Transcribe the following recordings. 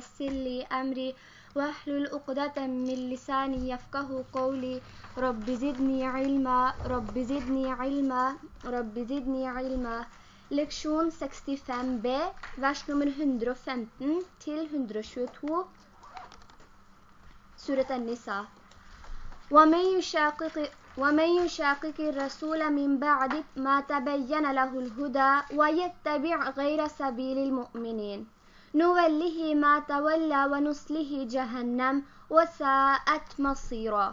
ويسر لي أمري واحلل عقدة من لساني يفقه قولي. رب زدني علما رب زدني علما رب زدني علما. Leksjon 65b, vers nummer 115 til 122, Surat An-Nisa. وَمَنْ يُشَاقِقِ ومن يشاقق الرسول من بعد ما تبين له الهدى ويتبع غير سبيل المؤمنين نوله ما تولى ونسله جهنم وساءت مصيرا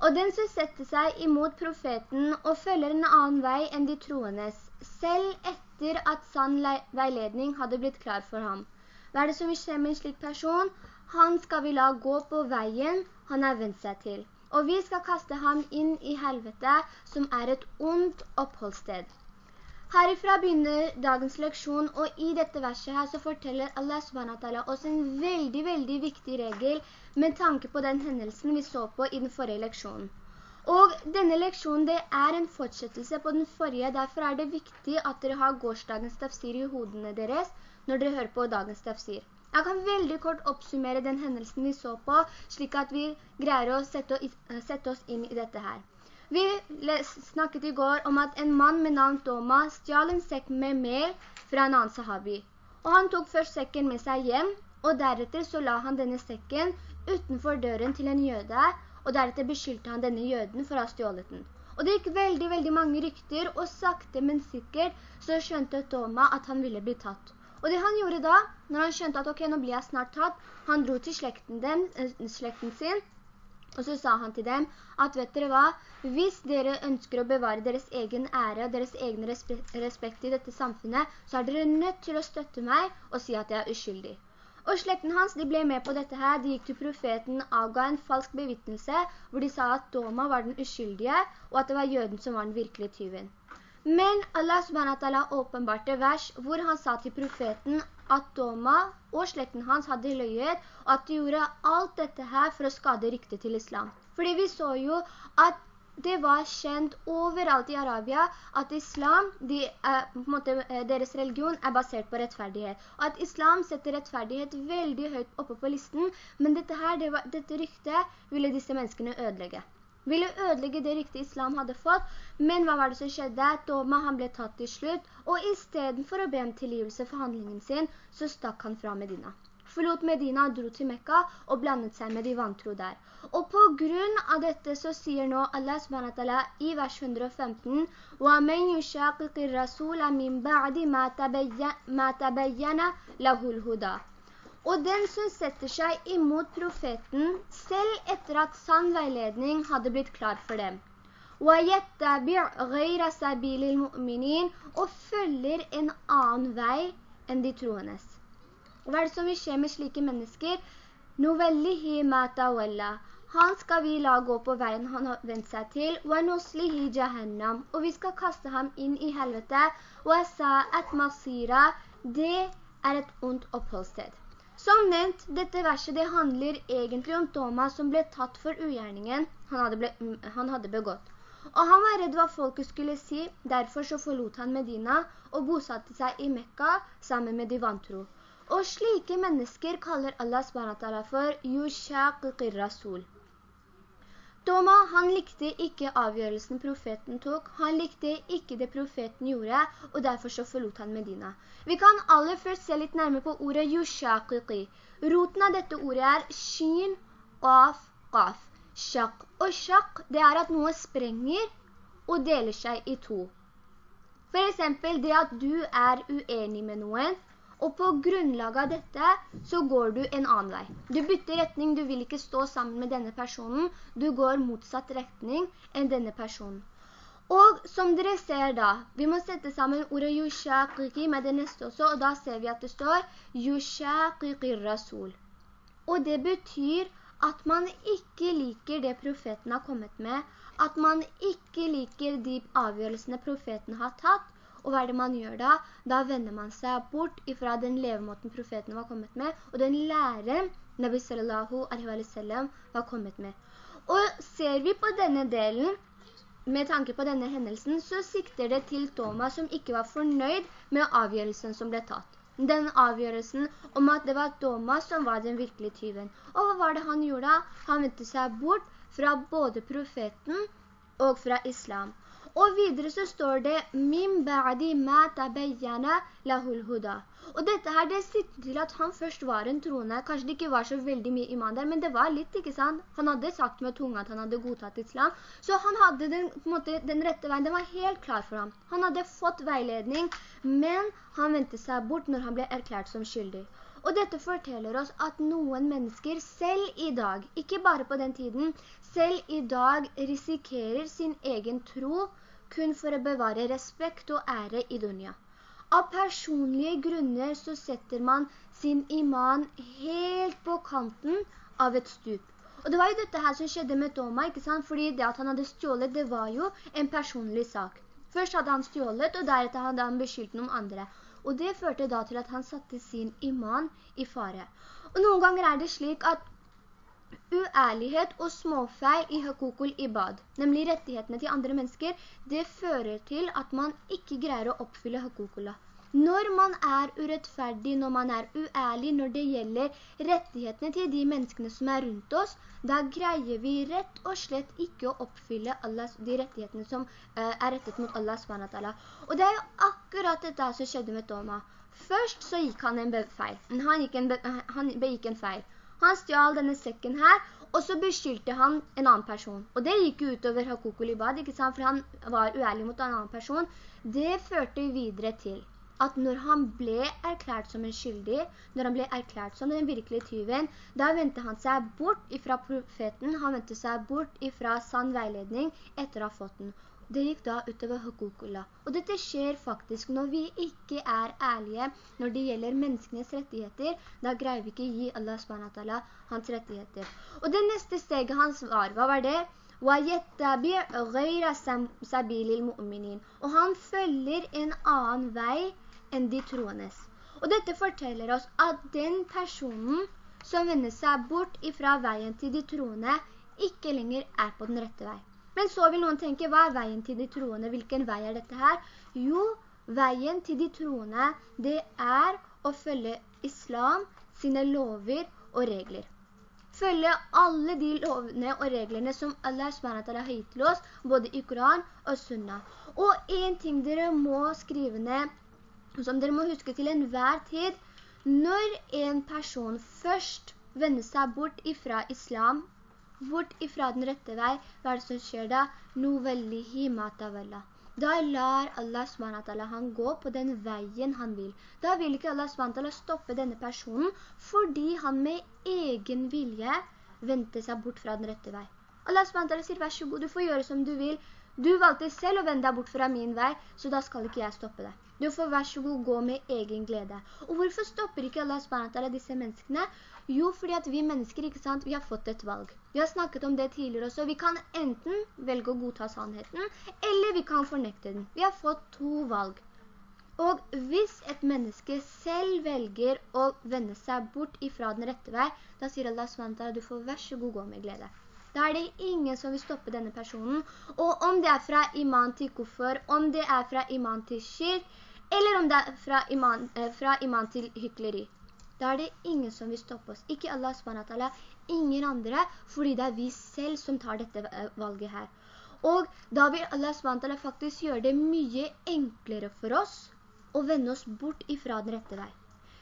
Og den som setter seg imot profeten og følger en annen vei enn de troendes, selv etter at sann veiledning hadde blitt klar for ham. Hva er det som vil skje med en slik person? Han skal vi la gå på veien han har vendt seg til. Og vi skal kaste ham inn i helvete, som er et ondt oppholdssted. Herifra begynner dagens leksjon, og i dette verset her så forteller Allah subhanahu oss en veldig, veldig viktig regel med tanke på den hendelsen vi så på i den forrige leksjonen. Og denne leksjonen det er en fortsettelse på den forrige, derfor er det viktig at dere har gårsdagens tafsir i hodene deres når dere hører på dagens tafsir. Jeg kan veldig kort oppsummere den hendelsen vi så på, slik at vi greier å sette, oss inn i dette her. Vi snakket i går om at en mann med navn Doma stjal en sekk med mel fra en annen sahabi. Og han tok først sekken med seg hjem, og deretter så la han denne sekken utenfor døren til en jøde, og deretter beskyldte han denne jøden for å ha stjålet den. Og det gikk veldig, veldig mange rykter, og sakte, men sikkert, så skjønte Toma at han ville bli tatt. Og det han gjorde da, når han skjønte at ok, nå blir jeg snart tatt, han dro til slekten, dem, eh, slekten sin, og så sa han til dem at vet dere hva, hvis dere ønsker å bevare deres egen ære og deres egen respekt i dette samfunnet, så er dere nødt til å støtte meg og si at jeg er uskyldig. Og slekten hans, de ble med på dette her. De gikk til profeten, avga en falsk bevittnelse, hvor de sa at Doma var den uskyldige, og at det var jøden som var den virkelige tyven. Men Allah subhanahu åpenbarte vers hvor han sa til profeten at Doma og slekten hans hadde løyet, og at de gjorde alt dette her for å skade ryktet til islam. Fordi vi så jo at det var kjent overalt i Arabia at islam, de, eh, måte, eh, deres religion er basert på rettferdighet. Og at islam setter rettferdighet veldig høyt oppe på listen, men dette, her, det var, dette ryktet ville disse menneskene ødelegge Ville ødelegge det ryktet islam hadde fått, men hva var det som skjedde? Doma han ble tatt til slutt, og i stedet for å be om tilgivelse for handlingen sin, så stakk han fra Medina forlot Medina og dro til Mekka og blandet seg med de vantro der. Og på grunn av dette så sier nå Allah subhanahu i vers 115 وَمَنْ يُشَاقِقِ الرَّسُولَ مِنْ بَعْدِ مَا تَبَيَّنَ لَهُ الْهُدَى og den som setter seg imot profeten, selv etter at sann veiledning hadde blitt klar for dem. Og følger en annen vei enn de troendes. Og hva er det som vil skje med slike mennesker? Han skal vi la gå på veien han har vendt seg til. Og vi skal kaste ham inn i helvete. Wasa'at masira. Det er et ondt oppholdssted. Som nevnt, dette verset det handler egentlig om Thomas som ble tatt for ugjerningen han hadde, ble, han hadde begått. Og han var redd hva folket skulle si, derfor så forlot han Medina og bosatte seg i Mekka sammen med de vantro. Og slike mennesker kaller Allah SWT for Yushaqiqir Rasul. Toma, han likte ikke avgjørelsen profeten tok, han likte ikke det profeten gjorde, og derfor så forlot han Medina. Vi kan aller først se litt nærmere på ordet Yushaqiqi. Roten av dette ordet er shin, «af», qaf, shaq. Og shaq, det er at noe sprenger og deler seg i to. For eksempel det at du er uenig med noen, og på grunnlag av dette så går du en annen vei. Du bytter retning, du vil ikke stå sammen med denne personen, du går motsatt retning enn denne personen. Og som dere ser da, vi må sette sammen ordet «yushaqiqi» med det neste også, og da ser vi at det står «yushaqiqi rasul». Og det betyr at man ikke liker det profeten har kommet med, at man ikke liker de avgjørelsene profeten har tatt, og hva er det man gjør da? Da vender man seg bort ifra den levemåten profeten var kommet med, og den lære Nabi sallallahu alaihi wa sallam var kommet med. Og ser vi på denne delen, med tanke på denne hendelsen, så sikter det til Thomas som ikke var fornøyd med avgjørelsen som ble tatt. den avgjørelsen om at det var Thomas som var den virkelige tyven. Og hva var det han gjorde? Han vendte seg bort fra både profeten og fra islam. Og videre så står det «Min ba'di ma tabayyana lahul huda». Og dette her, det sitter til at han først var en troende. Kanskje det ikke var så veldig mye iman der, men det var litt, ikke sant? Han hadde sagt med tunga at han hadde godtatt islam. Så han hadde den, måte, den rette veien, den var helt klar for ham. Han hadde fått veiledning, men han ventet seg bort når han ble erklært som skyldig. Og dette forteller oss at noen mennesker selv i dag, ikke bare på den tiden, selv i dag risikerer sin egen tro kun for å bevare respekt og ære i dunya. Av personlige grunner så setter man sin iman helt på kanten av et stup. Og det var jo dette her som skjedde med Toma, ikke sant? Fordi det at han hadde stjålet, det var jo en personlig sak. Først hadde han stjålet, og deretter hadde han beskyldt noen andre. Og det førte da til at han satte sin iman i fare. Og noen ganger er det slik at uærlighet og småfeil i hakukul ibad, nemlig rettighetene til andre mennesker, det fører til at man ikke greier å oppfylle Hakukula. Når man er urettferdig, når man er uærlig, når det gjelder rettighetene til de menneskene som er rundt oss, da greier vi rett og slett ikke å oppfylle Allahs, de rettighetene som uh, er rettet mot Allah SWT. Og det er jo akkurat dette som skjedde med Toma. Først så gikk han en feil. Han, en, han begikk en feil. Han stjal denne sekken her, og så beskyldte han en annen person. Og det gikk utover Hakoko Libad, ikke sant? For han var uærlig mot en annen person. Det førte videre til at når han ble erklært som en skyldig, når han ble erklært som den virkelige tyven, da ventet han seg bort ifra profeten, han ventet seg bort ifra sann veiledning etter å ha fått den. Det gikk da utover hukukullah. Og dette skjer faktisk når vi ikke er ærlige når det gjelder menneskenes rettigheter. Da greier vi ikke gi Allah SWT hans rettigheter. Og det neste steget hans var, hva var det? Og han følger en annen vei enn de troendes. Og dette forteller oss at den personen som vender seg bort ifra veien til de troende, ikke lenger er på den rette vei. Men så vil noen tenke, hva er veien til de troende? Hvilken vei er dette her? Jo, veien til de troende, det er å følge islam, sine lover og regler. Følge alle de lovene og reglene som Allah SWT har gitt til oss, både i Koran og Sunna. Og en ting dere må skrive ned, som dere må huske til enhver tid, når en person først vender seg bort ifra islam, bort ifra den rette vei, hva er det som skjer da? Novellihi matavalla. Da lar Allah SWT han gå på den veien han vil. Da vil ikke Allah SWT stoppe denne personen, fordi han med egen vilje venter seg bort fra den rette vei. Allah SWT sier, vær så god, du får gjøre som du vil. Du valgte selv å vende deg bort fra min vei, så da skal ikke jeg stoppe deg. Du får vær så god gå med egen glede. Og hvorfor stopper ikke Allah SWT disse menneskene? Jo, fordi at vi mennesker, ikke sant, vi har fått et valg. Vi har snakket om det tidligere også. Vi kan enten velge å godta sannheten, eller vi kan fornekte den. Vi har fått to valg. Og hvis et menneske selv velger å vende seg bort ifra den rette vei, da sier Allah SWT, du får vær så god gå med glede. Da er det ingen som vil stoppe denne personen. Og om det er fra iman til kuffer, om det er fra iman til shirk, eller om det er fra iman, eh, fra iman til hykleri, da er det ingen som vil stoppe oss. Ikke Allah SWT, ingen andre, fordi det er vi selv som tar dette eh, valget her. Og da vil Allah SWT faktisk gjøre det mye enklere for oss å vende oss bort ifra den rette vei.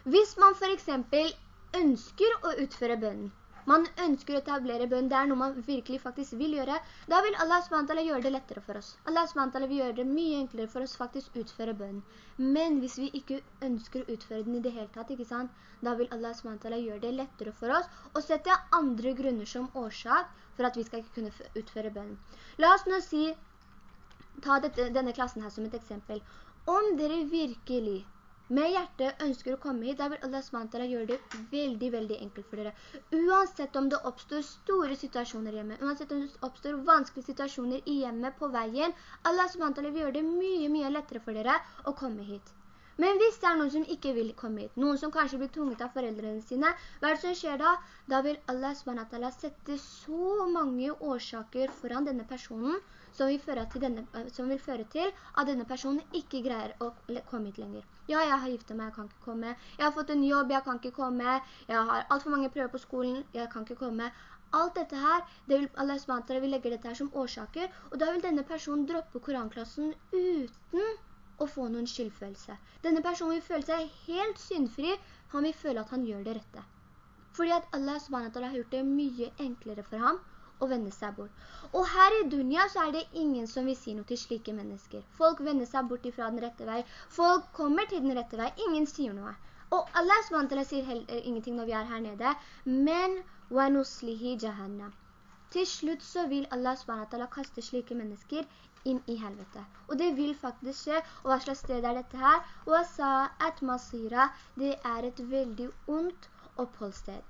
Hvis man for eksempel ønsker å utføre bønnen, man ønsker å etablere bønn, det er noe man virkelig faktisk vil gjøre, da vil Allah SWT gjøre det lettere for oss. Allah SWT vil gjøre det mye enklere for oss faktisk utføre bønn. Men hvis vi ikke ønsker å utføre den i det hele tatt, ikke sant? Da vil Allah SWT gjøre det lettere for oss og sette andre grunner som årsak for at vi skal ikke kunne utføre bønn. La oss nå si, ta dette, denne klassen her som et eksempel. Om dere virkelig med hjertet ønsker å komme hit, da vil Allah SWT gjøre det veldig, veldig enkelt for dere. Uansett om det oppstår store situasjoner hjemme, uansett om det oppstår vanskelige situasjoner i hjemmet på veien, Allah SWT vil gjøre det mye, mye lettere for dere å komme hit. Men hvis det er noen som ikke vil komme hit, noen som kanskje blir tvunget av foreldrene sine, hva er det som skjer da? Da vil Allah SWT sette så mange årsaker foran denne personen, som vil, denne, som vil, føre til at denne personen ikke greier å komme hit lenger. Ja, jeg har giftet meg, jeg kan ikke komme. Jeg har fått en jobb, jeg kan ikke komme. Jeg har alt for mange prøver på skolen, jeg kan ikke komme. Alt dette her, det vil, Allah SWT vil legge dette her som årsaker, og da vil denne personen droppe koranklassen uten å få noen skyldfølelse. Denne personen vil føle seg helt syndfri, han vil føle at han gjør det rette. Fordi at Allah SWT har gjort det mye enklere for ham å vende seg bort. Og her i dunya så er det ingen som vil si noe til slike mennesker. Folk vender seg bort ifra den rette vei. Folk kommer til den rette vei. Ingen sier noe. Og Allah SWT sier heller ingenting når vi er her nede. Men وَنُسْلِهِ جَهَنَّمْ Til slutt så vil Allah SWT kaste slike mennesker inn i helvete. Og det vil faktisk skje. Og hva slags sted er dette her? وَسَاءَتْ مَصِيرًا Det er et veldig ondt oppholdssted.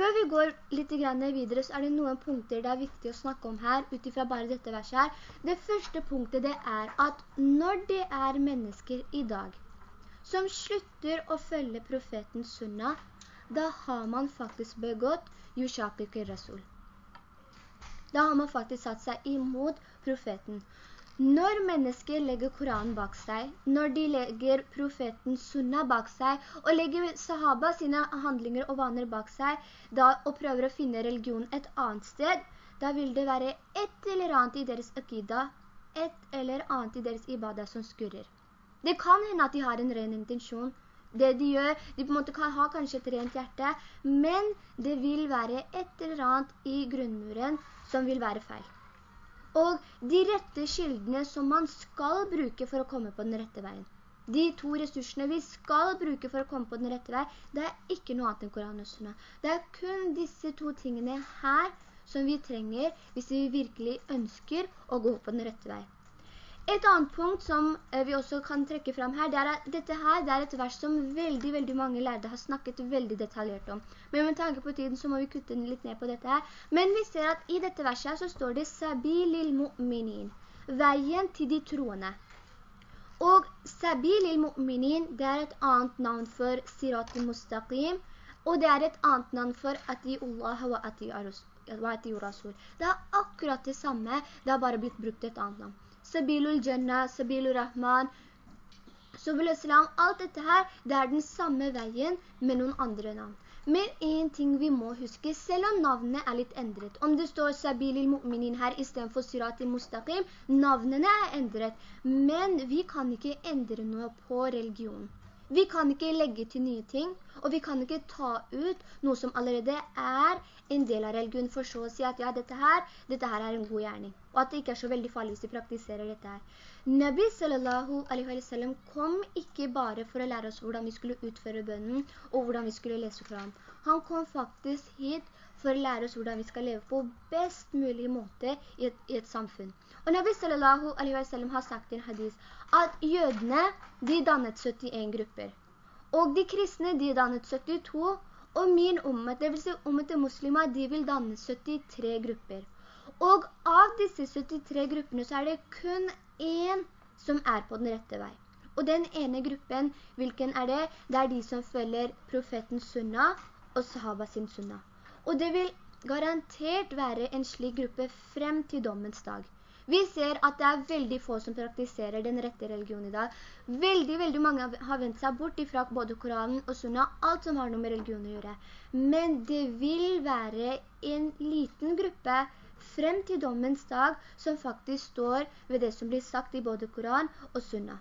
Før vi går litt videre, så er det noen punkter det er viktig å snakke om her, utifra bare dette verset her. Det første punktet det er at når det er mennesker i dag som slutter å følge profeten sunna, da har man faktisk begått Yushakir Rasul. Da har man faktisk satt seg imot profeten. Når mennesker legger Koranen bak seg, når de legger profeten Sunna bak seg, og legger sahaba sine handlinger og vaner bak seg, da, og prøver å finne religion et annet sted, da vil det være et eller annet i deres akida, et eller annet i deres ibadah som skurrer. Det kan hende at de har en ren intensjon, det de gjør, de på en måte kan ha kanskje et rent hjerte, men det vil være et eller annet i grunnmuren som vil være feil. Og de rette kildene som man skal bruke for å komme på den rette veien, de to ressursene vi skal bruke for å komme på den rette veien, det er ikke noe annet enn Koran og Sunna. Det er kun disse to tingene her som vi trenger hvis vi virkelig ønsker å gå på den rette veien. Et annet punkt som eh, vi også kan trekke frem her, det er at dette her det er et vers som veldig, veldig mange lærde har snakket veldig detaljert om. Men med tanke på tiden så må vi kutte litt ned på dette her. Men vi ser at i dette verset så står det «Sabilil mu'minin», veien til de troende. Og «Sabilil mu'minin», det er et annet navn for «Sirat mustaqim», og det er et annet navn for «Ati Allah wa ati rasul». Det er akkurat det samme, det har bare blitt brukt et annet navn. Sabilul Jannah, Sabilul Rahman, Subul Islam, alt dette her, det er den samme veien med noen andre navn. Men en ting vi må huske, selv om navnene er litt endret, om det står Sabilil Mu'minin her i stedet for Siratil Mustaqim, navnene er endret, men vi kan ikke endre noe på religion. Vi kan ikke legge til nye ting, og vi kan ikke ta ut noe som allerede er en del av religion for så å si at ja, dette her, dette her er en god gjerning. Og at det ikke er så veldig farlig hvis de praktiserer dette her. Nabi sallallahu alaihi wa sallam kom ikke bare for å lære oss hvordan vi skulle utføre bønnen og hvordan vi skulle lese Koran. Han kom faktisk hit for å lære oss hvordan vi skal leve på best mulig måte i et, i et samfunn. Og Nabi sallallahu alaihi wa sallam har sagt i en hadis at jødene, de dannet 71 grupper. Og de kristne, de dannet 72 og min ommet, det vil si ommet til muslimer, de vil danne 73 grupper. Og av disse 73 gruppene så er det kun én som er på den rette vei. Og den ene gruppen, hvilken er det? Det er de som følger profeten sunna og sahaba sin sunna. Og det vil garantert være en slik gruppe frem til dommens dag. Vi ser at det er veldig få som praktiserer den rette religionen i dag. Veldig, veldig mange har vendt seg bort ifra både Koranen og Sunna, alt som har noe med religion å gjøre. Men det vil være en liten gruppe frem til dommens dag som faktisk står ved det som blir sagt i både Koran og Sunna.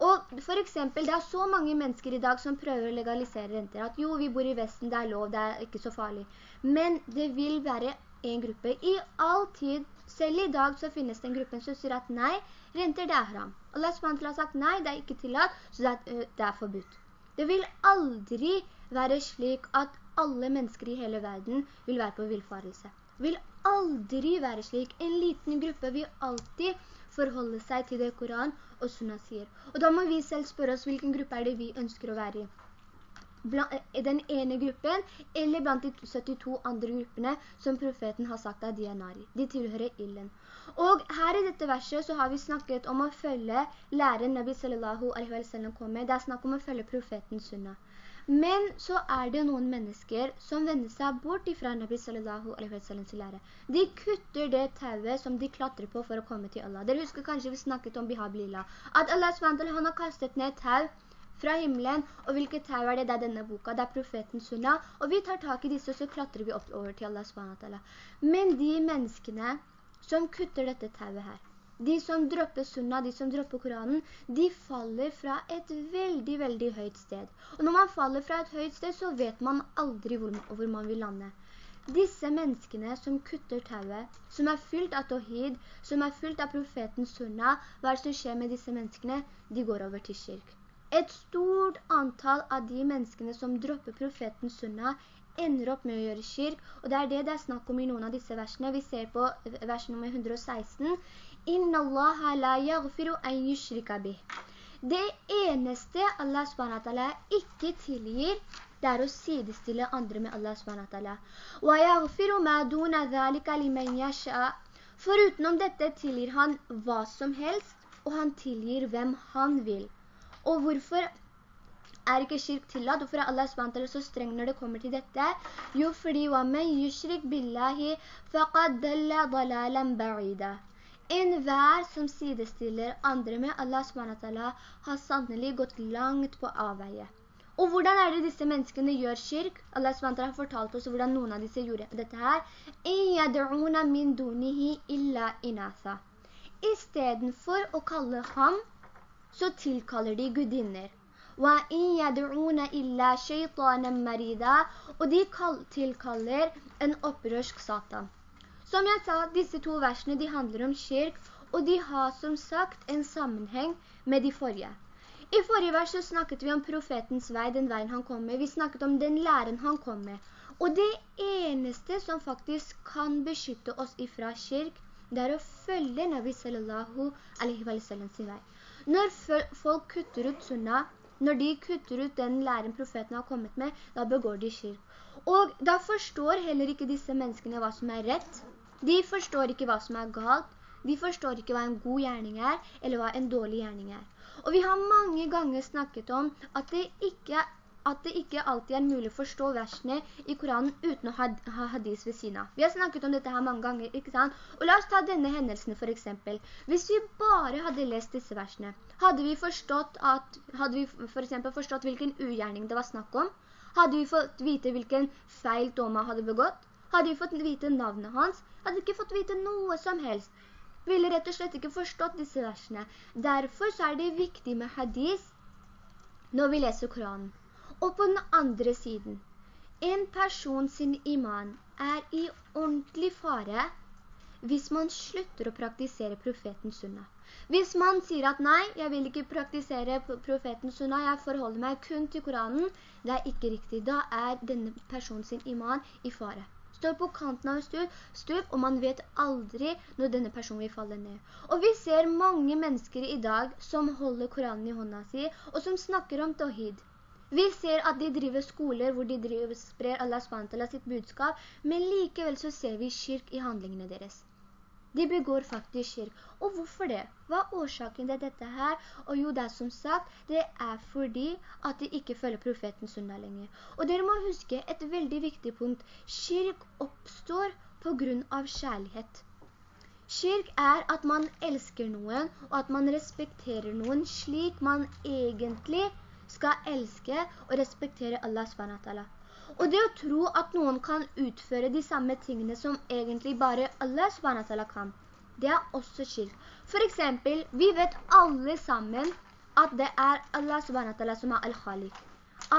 Og for eksempel, det er så mange mennesker i dag som prøver å legalisere renter, at jo, vi bor i Vesten, det er lov, det er ikke så farlig. Men det vil være en gruppe i all tid selv i dag så finnes det en gruppe som sier at nei, renter det er haram. Allah SWT har sagt nei, det er ikke tillatt, så det er, det er forbudt. Det vil aldri være slik at alle mennesker i hele verden vil være på vilfarelse. Vil aldri være slik. En liten gruppe vil alltid forholde seg til det Koran og Sunna sier. Og da må vi selv spørre oss hvilken gruppe er det vi ønsker å være i. i den ene gruppen, eller blant de 72 andre gruppene som profeten har sagt av er. De tilhører illen. Og her i dette verset så har vi snakket om å følge læren Nabi sallallahu alaihi wa sallam kom med. Det er snakk om å følge profeten sunna. Men så er det noen mennesker som vender seg bort fra Nabi sallallahu alaihi wa sallam til lære. De kutter det tauet som de klatrer på for å komme til Allah. Dere husker kanskje vi snakket om Bihab Lila. At Allah SWT har kastet ned tau fra himmelen, og hvilket tau er det? Det er denne boka, det er profeten Sunna, og vi tar tak i disse, så klatrer vi opp over til Allah SWT. Men de menneskene som kutter dette tauet her, de som dropper sunna, de som dropper Koranen, de faller fra et veldig, veldig høyt sted. Og når man faller fra et høyt sted, så vet man aldri hvor, hvor man vil lande. Disse menneskene som kutter tauet, som er fylt av tohid, som er fylt av profeten sunna, hva som skjer med disse menneskene? De går over til kirk. Et stort antall av de menneskene som dropper profeten sunna ender opp med å gjøre kirk, og det er det det er snakk om i noen av disse versene. Vi ser på vers nummer 116. «Inna Allah la yaghfiru an yushrika bih». Det eneste Allah SWT ikke tilgir, det er å sidestille andre med Allah SWT. «Wa yaghfiru ma duna dhalika liman yasha». Forutenom dette tilgir han hva som helst, og han tilgir hvem han vil. Og hvorfor er ikke kirk tillatt? Hvorfor er Allah SWT så streng når det kommer til dette? Jo, fordi وَمَنْ يُشْرِكْ بِاللَّهِ فَقَدْ دَلَّ ضَلَالًا بَعِيدًا En hver som sidestiller andre med Allah SWT har sannelig gått langt på avveie. Og hvordan er det disse menneskene gjør kirk? Allah SWT har fortalt oss hvordan noen av disse gjorde dette her. «Iyad'una min dunihi illa inatha». I stedet for å kalle ham så tilkaller de gudinner. Og de tilkaller en opprørsk satan. Som jeg sa, disse to versene de handler om kirk, og de har som sagt en sammenheng med de forrige. I forrige vers så snakket vi om profetens vei, den veien han kom med. Vi snakket om den læren han kom med. Og det eneste som faktisk kan beskytte oss ifra kirk, det er å følge Nabi sallallahu alaihi wa sallam sin vei. Når folk kutter ut sunna, når de kutter ut den læren profeten har kommet med, da begår de kirk. Og da forstår heller ikke disse menneskene hva som er rett. De forstår ikke hva som er galt. De forstår ikke hva en god gjerning er, eller hva en dårlig gjerning er. Og vi har mange ganger snakket om at det ikke at det ikke alltid er mulig å forstå versene i Koranen uten å ha, ha hadis ved siden av. Vi har snakket om dette her mange ganger, ikke sant? Og la oss ta denne hendelsen for eksempel. Hvis vi bare hadde lest disse versene, hadde vi forstått at, hadde vi for eksempel forstått hvilken ugjerning det var snakk om? Hadde vi fått vite hvilken feil Doma hadde begått? Hadde vi fått vite navnet hans? Hadde vi ikke fått vite noe som helst. Vi ville rett og slett ikke forstått disse versene. Derfor er det viktig med hadis når vi leser Koranen. Og på den andre siden, en person sin iman er i ordentlig fare hvis man slutter å praktisere profeten sunna. Hvis man sier at nei, jeg vil ikke praktisere profeten sunna, jeg forholder meg kun til Koranen, det er ikke riktig. Da er denne personen sin iman i fare. Står på kanten av en stup, og man vet aldri når denne personen vil falle ned. Og vi ser mange mennesker i dag som holder Koranen i hånda si, og som snakker om tawhid. Vi ser at de driver skoler hvor de driver, sprer Allah SWT sitt budskap, men likevel så ser vi kirk i handlingene deres. De begår faktisk kirk. Og hvorfor det? Hva er årsaken til dette her? Og jo, det er som sagt, det er fordi at de ikke følger profeten sunna lenger. Og dere må huske et veldig viktig punkt. Kirk oppstår på grunn av kjærlighet. Kirk er at man elsker noen, og at man respekterer noen slik man egentlig skal elske og respektere Allah SWT. Og det å tro at noen kan utføre de samme tingene som egentlig bare Allah SWT kan, det er også skilt. For eksempel, vi vet alle sammen at det er Allah SWT som er Al-Khalik.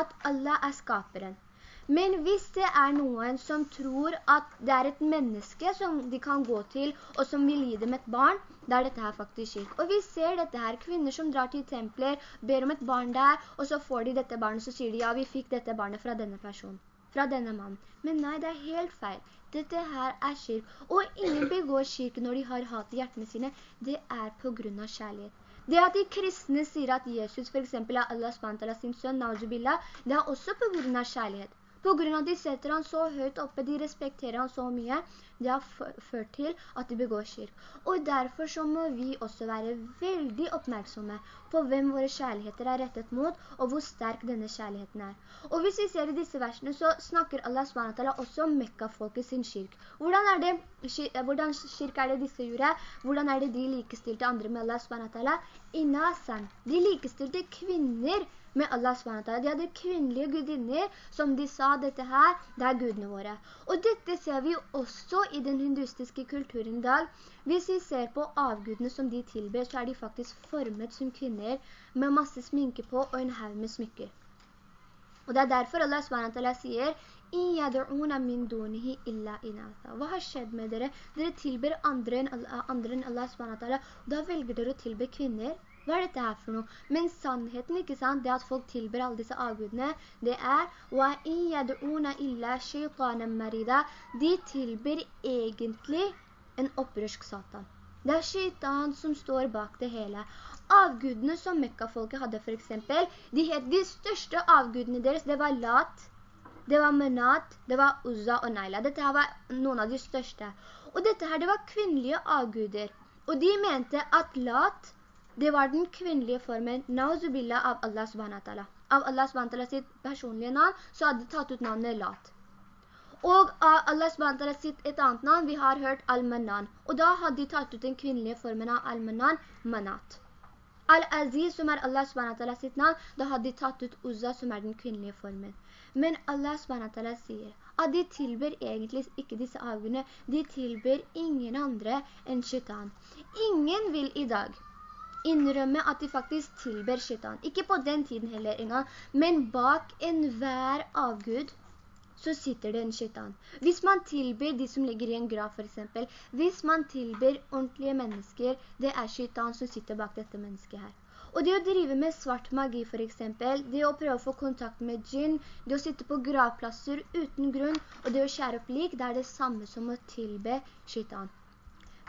At Allah er skaperen. Men hvis det er noen som tror at det er et menneske som de kan gå til, og som vil gi dem et barn, da er dette her faktisk kirk. Og vi ser dette her, kvinner som drar til templer, ber om et barn der, og så får de dette barnet, så sier de, ja, vi fikk dette barnet fra denne personen, fra denne mannen. Men nei, det er helt feil. Dette her er kirk. Og ingen begår kirk når de har hat i hjertene sine. Det er på grunn av kjærlighet. Det at de kristne sier at Jesus for eksempel er Allah SWT sin sønn, det er også på grunn av kjærlighet. På grunn av at de setter han så høyt oppe, de respekterer han så mye, det har ført til at de begår kirk. Og derfor så må vi også være veldig oppmerksomme på hvem våre kjærligheter er rettet mot, og hvor sterk denne kjærligheten er. Og hvis vi ser i disse versene, så snakker Allah SWT også om Mekka-folket sin kirk. Hvordan er det, hvordan kirk er det disse gjorde? Hvordan er det de likestilte andre med Allah SWT? Inasan. De likestilte kvinner med Allah SWT. De hadde kvinnelige gudinner som de sa dette her, det er gudene våre. Og dette ser vi også i den hinduistiske kulturen i dag. Hvis vi ser på avgudene som de tilber, så er de faktisk formet som kvinner med masse sminke på og en haug med smykker. Og det er derfor Allah SWT sier min dunihi illa inata. Hva har skjedd med dere? Dere tilber andre enn Allah, andre enn Allah SWT, og da velger dere å tilbe kvinner hva er dette her for noe? Men sannheten, ikke sant, det at folk tilber alle disse avgudene, det er De tilber egentlig en opprørsk satan. Det er shaitan som står bak det hele. Avgudene som Mekka-folket hadde for eksempel, de, het, de største avgudene deres, det var Lat, det var Menat, det var Uzza og Naila. Dette her var noen av de største. Og dette her, det var kvinnelige avguder. Og de mente at Lat det var den kvinnelige formen, Nauzubillah av Allah subhanahu Av Allah subhanahu sitt personlige navn, så hadde de tatt ut navnet Lat. Og av Allah subhanahu sitt et annet navn, vi har hørt Al-Manan. Og da hadde de tatt ut den kvinnelige formen av Al-Manan, Manat. Al-Aziz, som er Allah subhanahu sitt navn, da hadde de tatt ut Uzza, som er den kvinnelige formen. Men Allah subhanahu sier at de tilber egentlig ikke disse avgudene, de tilber ingen andre enn shaitan. Ingen vil i dag innrømme at de faktisk tilber shaitan. Ikke på den tiden heller engang, men bak enhver avgud så sitter det en shaitan. Hvis man tilber de som ligger i en grav for eksempel, hvis man tilber ordentlige mennesker, det er shaitan som sitter bak dette mennesket her. Og det å drive med svart magi for eksempel, det å prøve å få kontakt med djinn, det å sitte på gravplasser uten grunn, og det å skjære opp lik, det er det samme som å tilbe shaitan.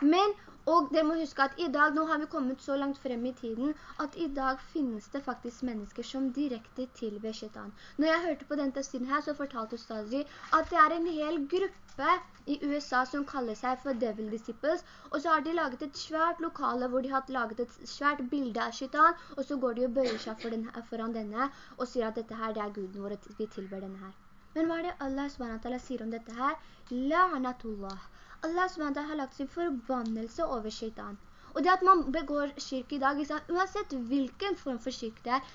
Men og dere må huske at i dag, nå har vi kommet så langt frem i tiden, at i dag finnes det faktisk mennesker som direkte tilber shaitan. Når jeg hørte på denne tiden her, så fortalte Ustazi at det er en hel gruppe i USA som kaller seg for Devil Disciples, og så har de laget et svært lokale hvor de har laget et svært bilde av shaitan, og så går de og bøyer seg for denne, foran denne og sier at dette her, det er Guden vår, vi tilber denne her. Men hva er det Allah sier om dette her? La'natullah. Allah SWT har lagt sin forbannelse over shaitan. Og det at man begår kirk i dag, uansett hvilken form for kirk det er,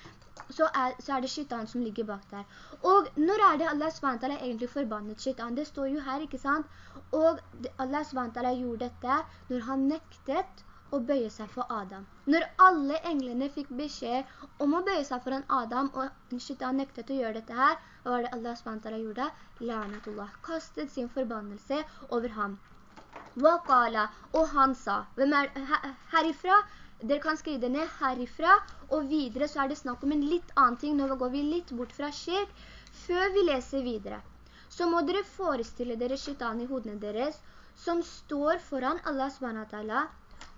så er, så er det shaitan som ligger bak der. Og når er det Allah SWT egentlig forbannet shaitan? Det står jo her, ikke sant? Og Allah SWT gjorde dette når han nektet å bøye seg for Adam. Når alle englene fikk beskjed om å bøye seg for en Adam, og shaitan nektet å gjøre dette her, hva var det Allah SWT gjorde? Lernatullah, kastet sin forbannelse over ham. Waqala, og han sa, hvem er herifra? Dere kan skrive det ned herifra, og videre så er det snakk om en litt annen ting. Nå går vi litt bort fra kirk. Før vi leser videre, så må dere forestille dere shaitan i hodene deres, som står foran Allah SWT,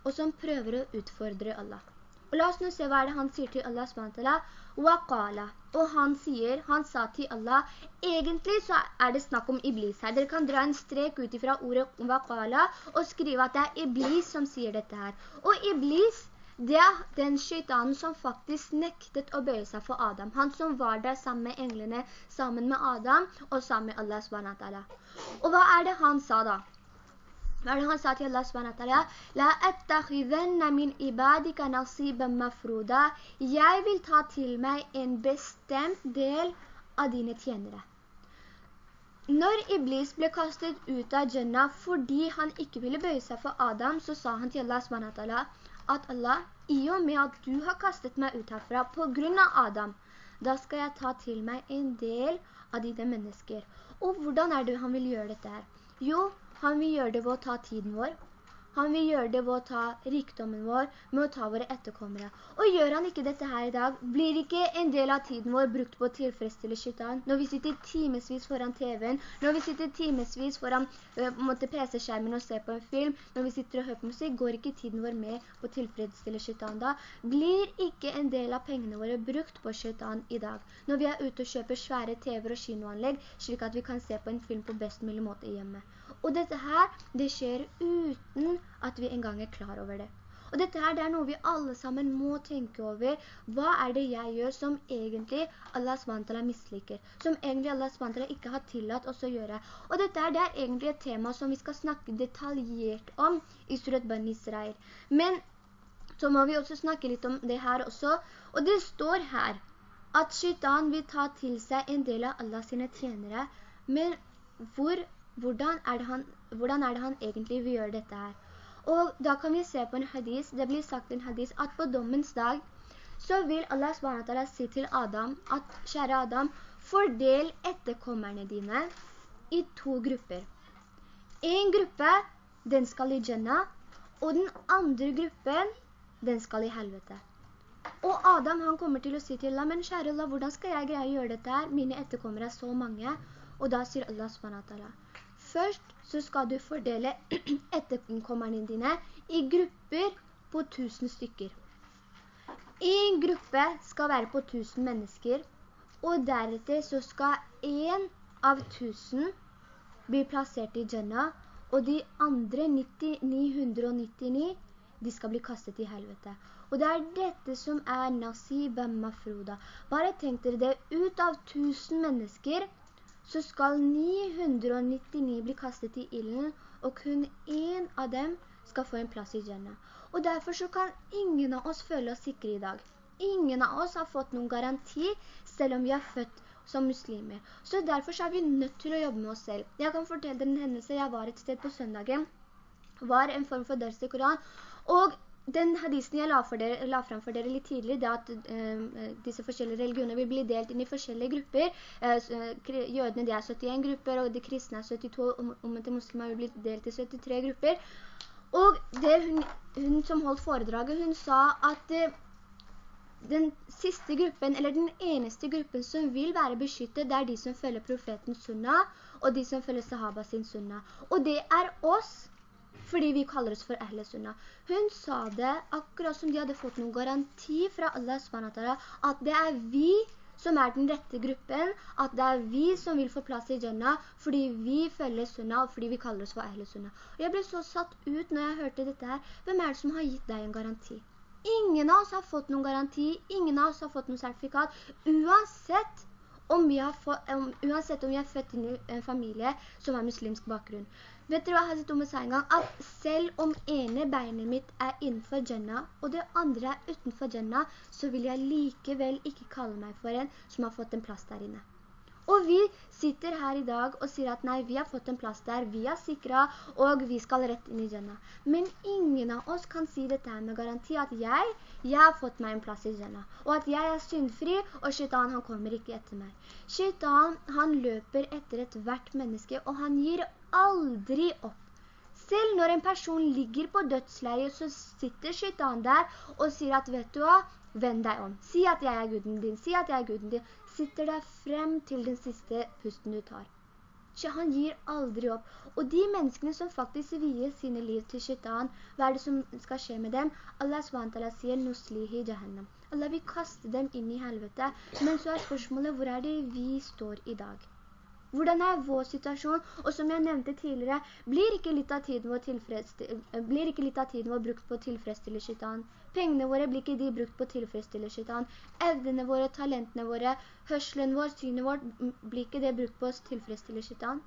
og som prøver å utfordre Allah. Og la oss nå se hva er det han sier til Allah SWT. Og han sier, han sa til Allah, egentlig så er det snakk om Iblis her. Dere kan dra en strek ut fra ordet Waqala og skrive at det er Iblis som sier dette her. Og Iblis, det er den skytanen som faktisk nektet å bøye seg for Adam. Han som var der sammen med englene, sammen med Adam og sammen med Allah SWT. Og hva er det han sa da? Hva er det han sa til Allah SWT? La ettakhidenna min ibadika nasiben mafruda. Jeg vil ta til meg en bestemt del av dine tjenere. Når Iblis ble kastet ut av Jannah fordi han ikke ville bøye seg for Adam, så sa han til Allah SWT at Allah, i og med at du har kastet meg ut herfra på grunn av Adam, da skal jeg ta til meg en del av dine mennesker. Og hvordan er det han vil gjøre dette her? Jo, han vil gjøre det ved å ta tiden vår. Han vil gjøre det ved å ta rikdommen vår, med å ta våre etterkommere. Og gjør han ikke dette her i dag, blir ikke en del av tiden vår brukt på å tilfredsstille skytan. Når vi sitter timesvis foran TV-en, når vi sitter timesvis foran PC-skjermen og ser på en film, når vi sitter og hører på musikk, går ikke tiden vår med på å tilfredsstille skytan da. Blir ikke en del av pengene våre brukt på skytan i dag. Når vi er ute og kjøper svære TV-er og kinoanlegg, slik at vi kan se på en film på best mulig måte hjemme. Og dette her, det skjer uten at vi engang er klar over det. Og dette her, det er noe vi alle sammen må tenke over. Hva er det jeg gjør som egentlig Allah SWT misliker? Som egentlig Allah SWT ikke har tillatt oss å gjøre? Og dette her, det er egentlig et tema som vi skal snakke detaljert om i Surat Ban Israel. Men så må vi også snakke litt om det her også. Og det står her at shaitan vil ta til seg en del av Allah sine tjenere. Men hvor hvordan er, han, hvordan er det han egentlig vil gjøre dette her? Og da kan vi se på en hadis, det blir sagt en hadis, at på dommens dag, så vil Allah SWT si til Adam, at kjære Adam, fordel etterkommerne dine i to grupper. En gruppe, den skal i Jannah, og den andre gruppen, den skal i helvete. Og Adam, han kommer til å si til Allah, men kjære Allah, hvordan skal jeg greie å gjøre dette her? Mine etterkommere er så mange. Og da sier Allah SWT, Først så skal du fordele etterkommerne dine i grupper på tusen stykker. En gruppe skal være på tusen mennesker, og deretter så skal en av tusen bli plassert i Jannah, og de andre 90, 999, de skal bli kastet i helvete. Og det er dette som er nasiba mafruda. Bare tenk dere det, ut av tusen mennesker så skal 999 bli kastet i illen, og kun en av dem skal få en plass i Jannah. Og derfor så kan ingen av oss føle oss sikre i dag. Ingen av oss har fått noen garanti, selv om vi er født som muslimer. Så derfor så er vi nødt til å jobbe med oss selv. Jeg kan fortelle dere en hendelse. Jeg var et sted på søndagen, var en form for dørs i Koran, og den hadisen jeg la, dere, la frem for dere litt tidligere, det at uh, disse forskjellige religioner vil bli delt inn i forskjellige grupper. Uh, jødene de er 71 grupper, og de kristne er 72, og omvendte muslimer vil bli delt i 73 grupper. Og hun, hun som holdt foredraget, hun sa at uh, den siste gruppen, eller den eneste gruppen som vil være beskyttet, det er de som følger profetens sunna, og de som følger sahaba sin sunna. Og det er oss fordi vi kaller oss for Ahle Sunna. Hun sa det akkurat som de hadde fått noen garanti fra Allah SWT, at det er vi som er den rette gruppen, at det er vi som vil få plass i Jannah, fordi vi følger sunna, og fordi vi kaller oss for Ahle Sunna. Og jeg ble så satt ut når jeg hørte dette her. Hvem er det som har gitt deg en garanti? Ingen av oss har fått noen garanti, ingen av oss har fått noen sertifikat, uansett om fått, om, uansett om vi er født inn i en familie som har muslimsk bakgrunn. Vet dere hva Hazret Omar sa en gang? At selv om ene beinet mitt er innenfor Jannah, og det andre er utenfor Jannah, så vil jeg likevel ikke kalle meg for en som har fått en plass der inne. Og vi sitter her i dag og sier at nei, vi har fått en plass der, vi er sikret, og vi skal rett inn i Jannah. Men ingen av oss kan si dette med garanti at jeg, jeg har fått meg en plass i Jannah, og at jeg er syndfri, og shaitan han kommer ikke etter meg. Shaitan han løper etter et hvert menneske, og han gir aldri opp. Selv når en person ligger på dødsleie, så sitter shaitan der og sier at, vet du hva, vend deg om. Si at jeg er guden din, si at jeg er guden din sitter der frem til den siste pusten du tar. Han gir aldri opp. Og de menneskene som faktisk vier sine liv til shaitan, hva er det som skal skje med dem? Allah SWT sier, «Nuslihi jahannam». Allah vil kaste dem inn i helvete. Men så er spørsmålet, hvor er det vi står i dag? Hvordan er vår situasjon? Og som jeg nevnte tidligere, blir ikke litt av tiden vår, ikke litt av tiden vår brukt på å tilfredsstille shaitan? Pengene våre blir ikke de brukt på å tilfredsstille shaitan? Evnene våre, talentene våre, hørselen vår, synet vårt, blir ikke det brukt på å tilfredsstille shaitan?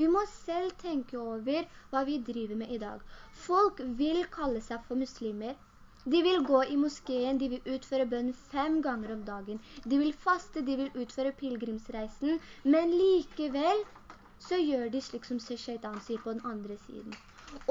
Vi må selv tenke over hva vi driver med i dag. Folk vil kalle seg for muslimer, de vil gå i moskeen, de vil utføre bønn fem ganger om dagen. De vil faste, de vil utføre pilgrimsreisen, men likevel så gjør de slik som shaitan sier på den andre siden.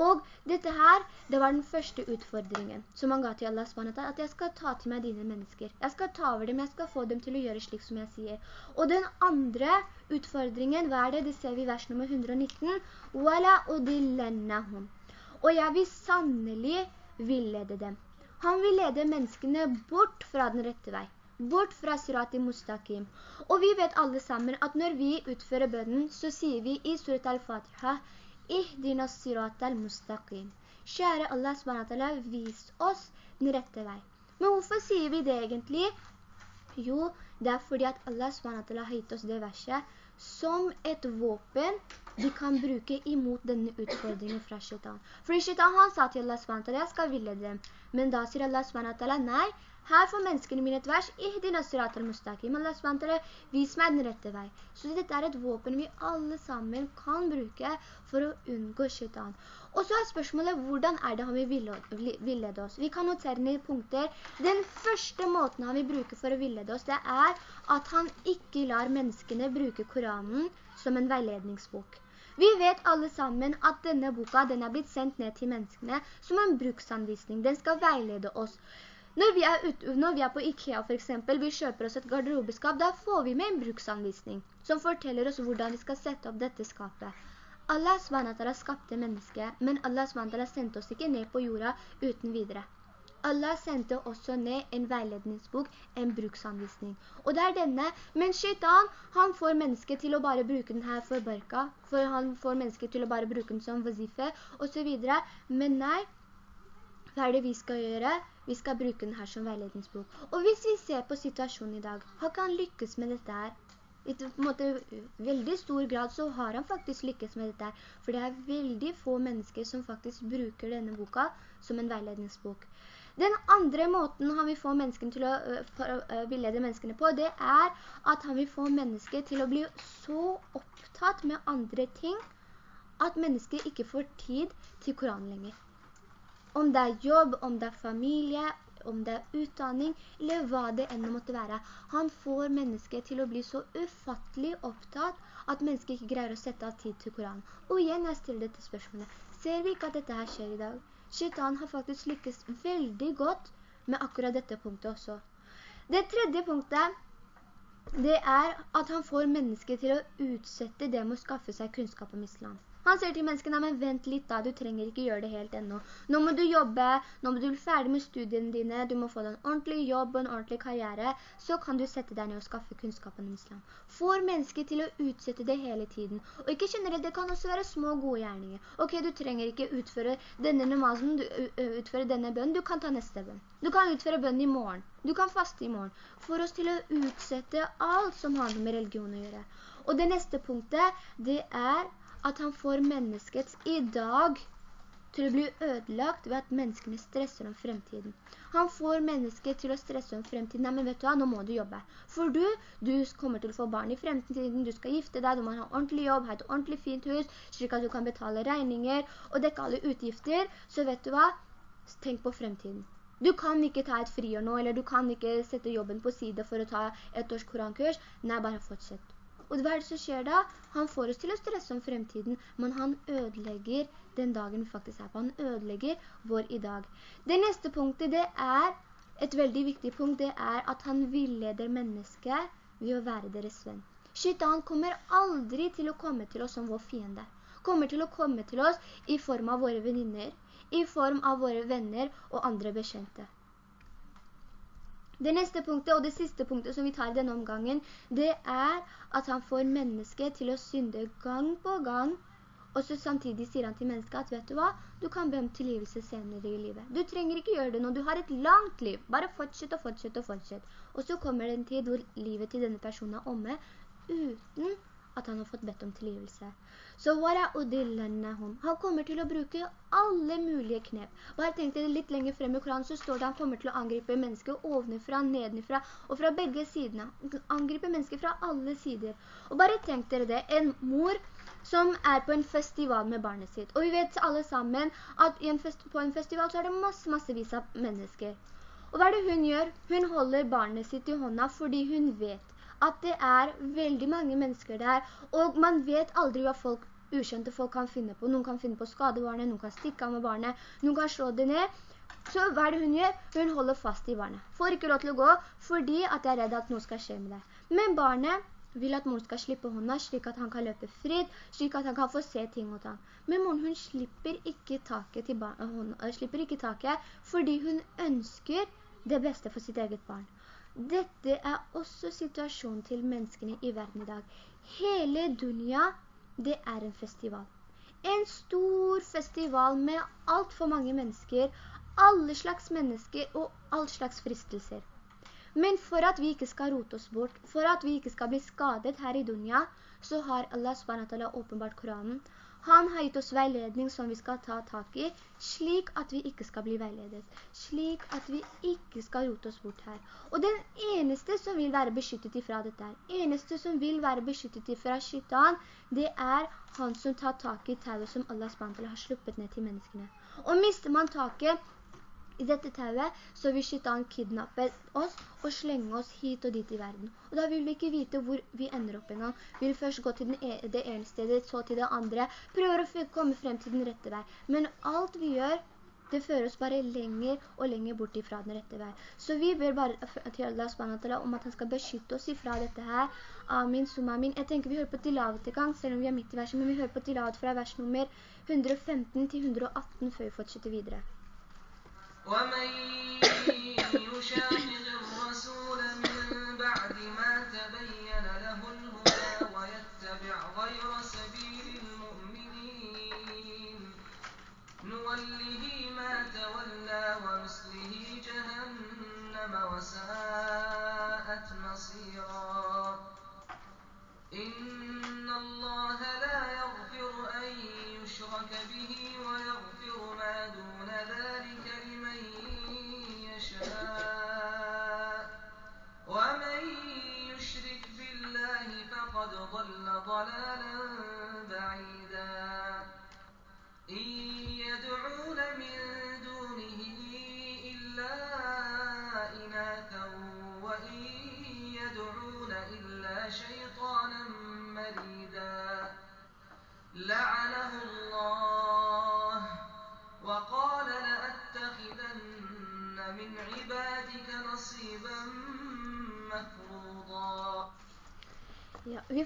Og dette her, det var den første utfordringen som han ga til Allah SWT, at jeg skal ta til meg dine mennesker. Jeg skal ta over dem, jeg skal få dem til å gjøre slik som jeg sier. Og den andre utfordringen, hva er det? Det ser vi i vers nummer 119. «Wala udillennahum». og jeg vil sannelig villede dem. Han vil lede menneskene bort fra den rette vei, bort fra Sirat mustaqim. Og vi vet alle sammen at når vi utfører bønnen, så sier vi i surat al-Fatiha, Ihdina siratal mustaqim. Kjære Allah SWT, vis oss den rette vei. Men hvorfor sier vi det egentlig? Jo, det er fordi at Allah SWT har gitt oss det verset som et våpen vi kan bruke imot denne utfordringen fra shaitan. Fordi shaitan han sa til Allah SWT, jeg skal ville dem. Men da sier Allah SWT, nei, her får menneskene mine et vers, «Ihdina sirat al-mustaqim». Allah SWT, vis meg den rette vei. Så dette er et våpen vi alle sammen kan bruke for å unngå shaitan. Og så er spørsmålet, hvordan er det han vil villede oss? Vi kan notere ned punkter. Den første måten han vil bruke for å villede oss, det er at han ikke lar menneskene bruke Koranen som en veiledningsbok. Vi vet alle sammen at denne boka den er blitt sendt ned til menneskene som en bruksanvisning. Den skal veilede oss. Når vi, ut, når vi er, på Ikea for eksempel, vi kjøper oss et garderobeskap, da får vi med en bruksanvisning som forteller oss hvordan vi skal sette opp dette skapet. Allah SWT skapte mennesket, men Allah SWT sendte oss ikke ned på jorda uten videre. Allah sendte også ned en veiledningsbok, en bruksanvisning. Og det er denne, men shaitan, han får mennesket til å bare bruke den her for barka, for han får mennesket til å bare bruke den som vazife, og så videre. Men nei, hva er det vi skal gjøre? Vi skal bruke den her som veiledningsbok. Og hvis vi ser på situasjonen i dag, har ikke han lykkes med dette her? i måte, veldig stor grad så har han faktisk lykkes med dette. her, For det er veldig få mennesker som faktisk bruker denne boka som en veiledningsbok. Den andre måten han vil få menneskene til å uh, villede menneskene på, det er at han vil få mennesker til å bli så opptatt med andre ting at mennesker ikke får tid til Koranen lenger. Om det er jobb, om det er familie, om det er utdanning, eller hva det enda måtte være. Han får mennesket til å bli så ufattelig opptatt at mennesket ikke greier å sette av tid til Koran. Og igjen jeg stiller dette spørsmålet. Ser vi ikke at dette her skjer i dag? Shaitan har faktisk lykkes veldig godt med akkurat dette punktet også. Det tredje punktet, det er at han får mennesket til å utsette det med å skaffe seg kunnskap om islam. Han sier til menneskene, men vent litt da, du trenger ikke gjøre det helt ennå. Nå må du jobbe, nå må du bli ferdig med studiene dine, du må få en ordentlig jobb og en ordentlig karriere, så kan du sette deg ned og skaffe kunnskapen om islam. Får mennesker til å utsette det hele tiden. Og ikke generelt, det kan også være små gode gjerninger. Ok, du trenger ikke utføre denne namazen, du, utføre denne bønnen, du kan ta neste bønn. Du kan utføre bønnen i morgen. Du kan faste i morgen. For oss til å utsette alt som har med religion å gjøre. Og det neste punktet, det er at han får menneskets i dag til å bli ødelagt ved at menneskene stresser om fremtiden. Han får mennesket til å stresse om fremtiden. Nei, men vet du hva, nå må du jobbe. For du, du kommer til å få barn i fremtiden, du skal gifte deg, du må ha ordentlig jobb, ha et ordentlig fint hus, slik at du kan betale regninger og dekke alle utgifter. Så vet du hva, tenk på fremtiden. Du kan ikke ta et friår nå, eller du kan ikke sette jobben på side for å ta et års korankurs. Nei, bare fortsett. Og hva er det som skjer da? Han får oss til å stresse om fremtiden, men han ødelegger den dagen vi faktisk er på. Han ødelegger vår i dag. Det neste punktet, det er et veldig viktig punkt, det er at han villeder mennesket ved å være deres venn. Skytan kommer aldri til å komme til oss som vår fiende. Kommer til å komme til oss i form av våre veninner, i form av våre venner og andre bekjente. Det neste punktet, og det siste punktet som vi tar i denne omgangen, det er at han får mennesket til å synde gang på gang, og så samtidig sier han til mennesket at, vet du hva, du kan be om tilgivelse senere i livet. Du trenger ikke gjøre det nå, du har et langt liv. Bare fortsett og fortsett og fortsett. Og så kommer det en tid hvor livet til denne personen er omme, uten at han har fått bedt om tilgivelse. Så han kommer til å bruke alle mulige knep. Bare tenk dere litt lenger frem i Koranen så står det han kommer til å angripe mennesker ovenifra, nedenifra og fra begge sidene. Angripe mennesker fra alle sider. Og bare tenk dere det, en mor som er på en festival med barnet sitt. Og vi vet alle sammen at en på en festival så er det masse, massevis av mennesker. Og hva er det hun gjør? Hun holder barnet sitt i hånda fordi hun vet at det er veldig mange mennesker der, og man vet aldri hva folk, ukjente folk kan finne på. Noen kan finne på å skade barnet, noen kan stikke av med barnet, noen kan slå det ned. Så hva er det hun gjør? Hun holder fast i barnet. Får ikke lov til å gå, fordi at jeg er redd at noe skal skje med det. Men barnet, vil at moren skal slippe hånda, slik at han kan løpe frid, slik at han kan få se ting mot ham. Men moren hun slipper ikke taket, til barn, hun, slipper ikke taket fordi hun ønsker det beste for sitt eget barn. Dette er også situasjonen til menneskene i verden i dag. Hele dunia, det er en festival. En stor festival med alt for mange mennesker, alle slags mennesker og all slags fristelser. Men for at vi ikke skal rote oss bort, for at vi ikke skal bli skadet her i dunja, så har Allah SWT åpenbart Koranen. Han har gitt oss veiledning som vi skal ta tak i, slik at vi ikke skal bli veiledet. Slik at vi ikke skal rote oss bort her. Og den eneste som vil være beskyttet ifra dette her, eneste som vil være beskyttet ifra skytan, det er han som tar tak i tauet som Allah SWT har sluppet ned til menneskene. Og mister man taket, i dette tauet, så vil Shitan kidnappe oss og slenge oss hit og dit i verden. Og da vil vi ikke vite hvor vi ender opp en gang. Vi vil først gå til e det ene stedet, så til det andre. Prøver å komme frem til den rette vei. Men alt vi gjør, det fører oss bare lenger og lenger bort ifra den rette vei. Så vi ber bare til Allah SWT om at han skal beskytte oss ifra dette her. Amin, summa amin. Jeg tenker vi hører på tilavet i gang, selv om vi er midt i verset, men vi hører på tilavet fra vers nummer 115 til 118 før vi fortsetter videre. ومن يشاقق الرسول من بعد ما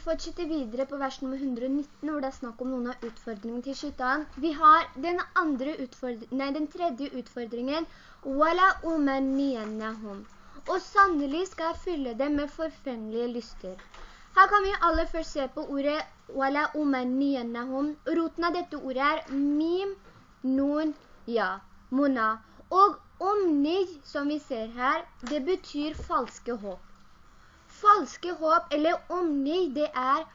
fortsetter videre på vers nummer 119, hvor det er snakk om noen av utfordringene til skytan. Vi har den, nei, den tredje utfordringen, «Wala umanniyannahum». Og sannelig skal jeg fylle dem med forfengelige lyster. Her kan vi aller først se på ordet «Wala umanniyannahum». Roten av dette ordet er «mim», «nun», «ja», «mona». Og «omni», som vi ser her, det betyr falske håp. Falske håp, eller omni, det er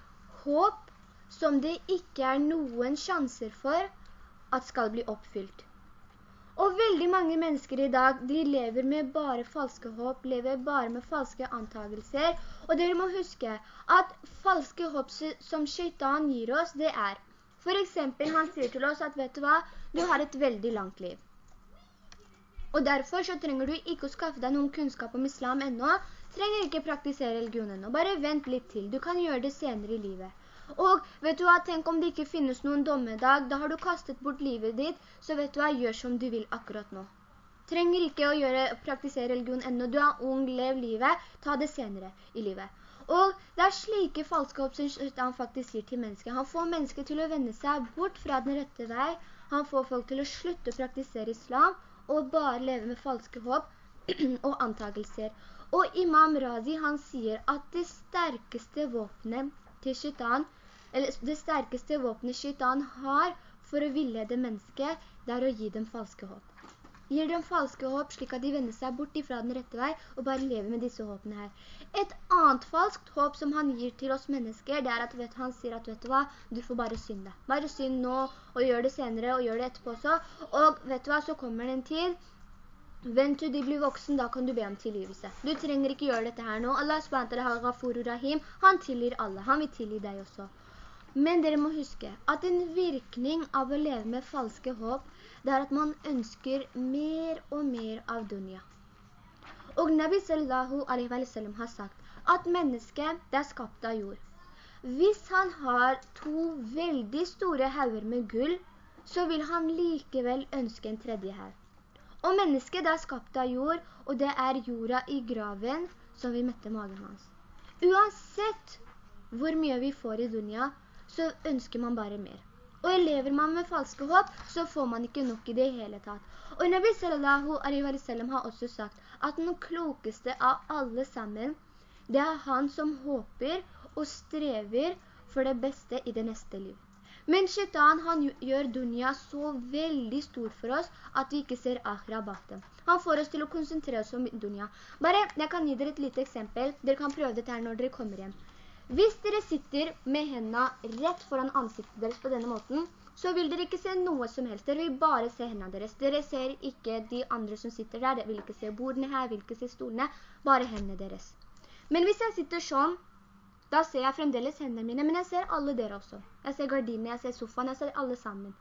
håp som det ikke er noen sjanser for at skal bli oppfylt. Og veldig mange mennesker i dag, de lever med bare falske håp, lever bare med falske antagelser. Og dere må huske at falske håp som shaitan gir oss, det er for eksempel, han sier til oss at, vet du hva, du har et veldig langt liv. Og derfor så trenger du ikke å skaffe deg noen kunnskap om islam ennå, trenger ikke praktisere religionen nå. Bare vent litt til. Du kan gjøre det senere i livet. Og vet du hva, tenk om det ikke finnes noen dommedag, da har du kastet bort livet ditt, så vet du hva, gjør som du vil akkurat nå. Trenger ikke å gjøre, praktisere religion enda. Du er ung, lev livet, ta det senere i livet. Og det er slike falske håp som han faktisk sier til mennesket. Han får mennesket til å vende seg bort fra den rette vei. Han får folk til å slutte å praktisere islam og bare leve med falske håp og antagelser. Og Imam Razi han sier at det sterkeste våpnet til skytan, eller det sterkeste våpenet skytan har for å villede mennesket, det er å gi dem falske håp. Gir dem falske håp slik at de vender seg bort ifra den rette vei og bare lever med disse håpene her. Et annet falskt håp som han gir til oss mennesker, det er at vet, han sier at vet du hva, du får bare synde. Bare synd nå, og gjør det senere, og gjør det etterpå også. Og vet du hva, så kommer det en tid Vent til de blir voksen, da kan du be om tilgivelse. Du trenger ikke gjøre dette her nå. Allah SWT har Ghafur Rahim. Han tilgir alle. Han vil tilgi deg også. Men dere må huske at en virkning av å leve med falske håp, det er at man ønsker mer og mer av dunya. Og Nabi sallallahu alaihi wa sallam har sagt at mennesket, det er skapt av jord. Hvis han har to veldig store hauger med gull, så vil han likevel ønske en tredje haug. Og mennesket er skapt av jord, og det er jorda i graven som vi mette magen hans. Uansett hvor mye vi får i dunja, så ønsker man bare mer. Og lever man med falske håp, så får man ikke nok i det hele tatt. Og Nabi sallallahu alaihi wa sallam har også sagt at den klokeste av alle sammen, det er han som håper og strever for det beste i det neste liv. Men shaitan han gjør dunya så veldig stor for oss at vi ikke ser akhira bak dem. Han får oss til å konsentrere oss om dunya. Bare, jeg kan gi dere et lite eksempel. Dere kan prøve dette her når dere kommer hjem. Hvis dere sitter med hendene rett foran ansiktet deres på denne måten, så vil dere ikke se noe som helst. Dere vil bare se hendene deres. Dere ser ikke de andre som sitter der. Dere vil ikke se bordene her, vil ikke se stolene. Bare hendene deres. Men hvis jeg sitter sånn, da ser jeg fremdeles hendene mine, men jeg ser alle dere også. Jeg ser gardinene, jeg ser sofaen, jeg ser alle sammen.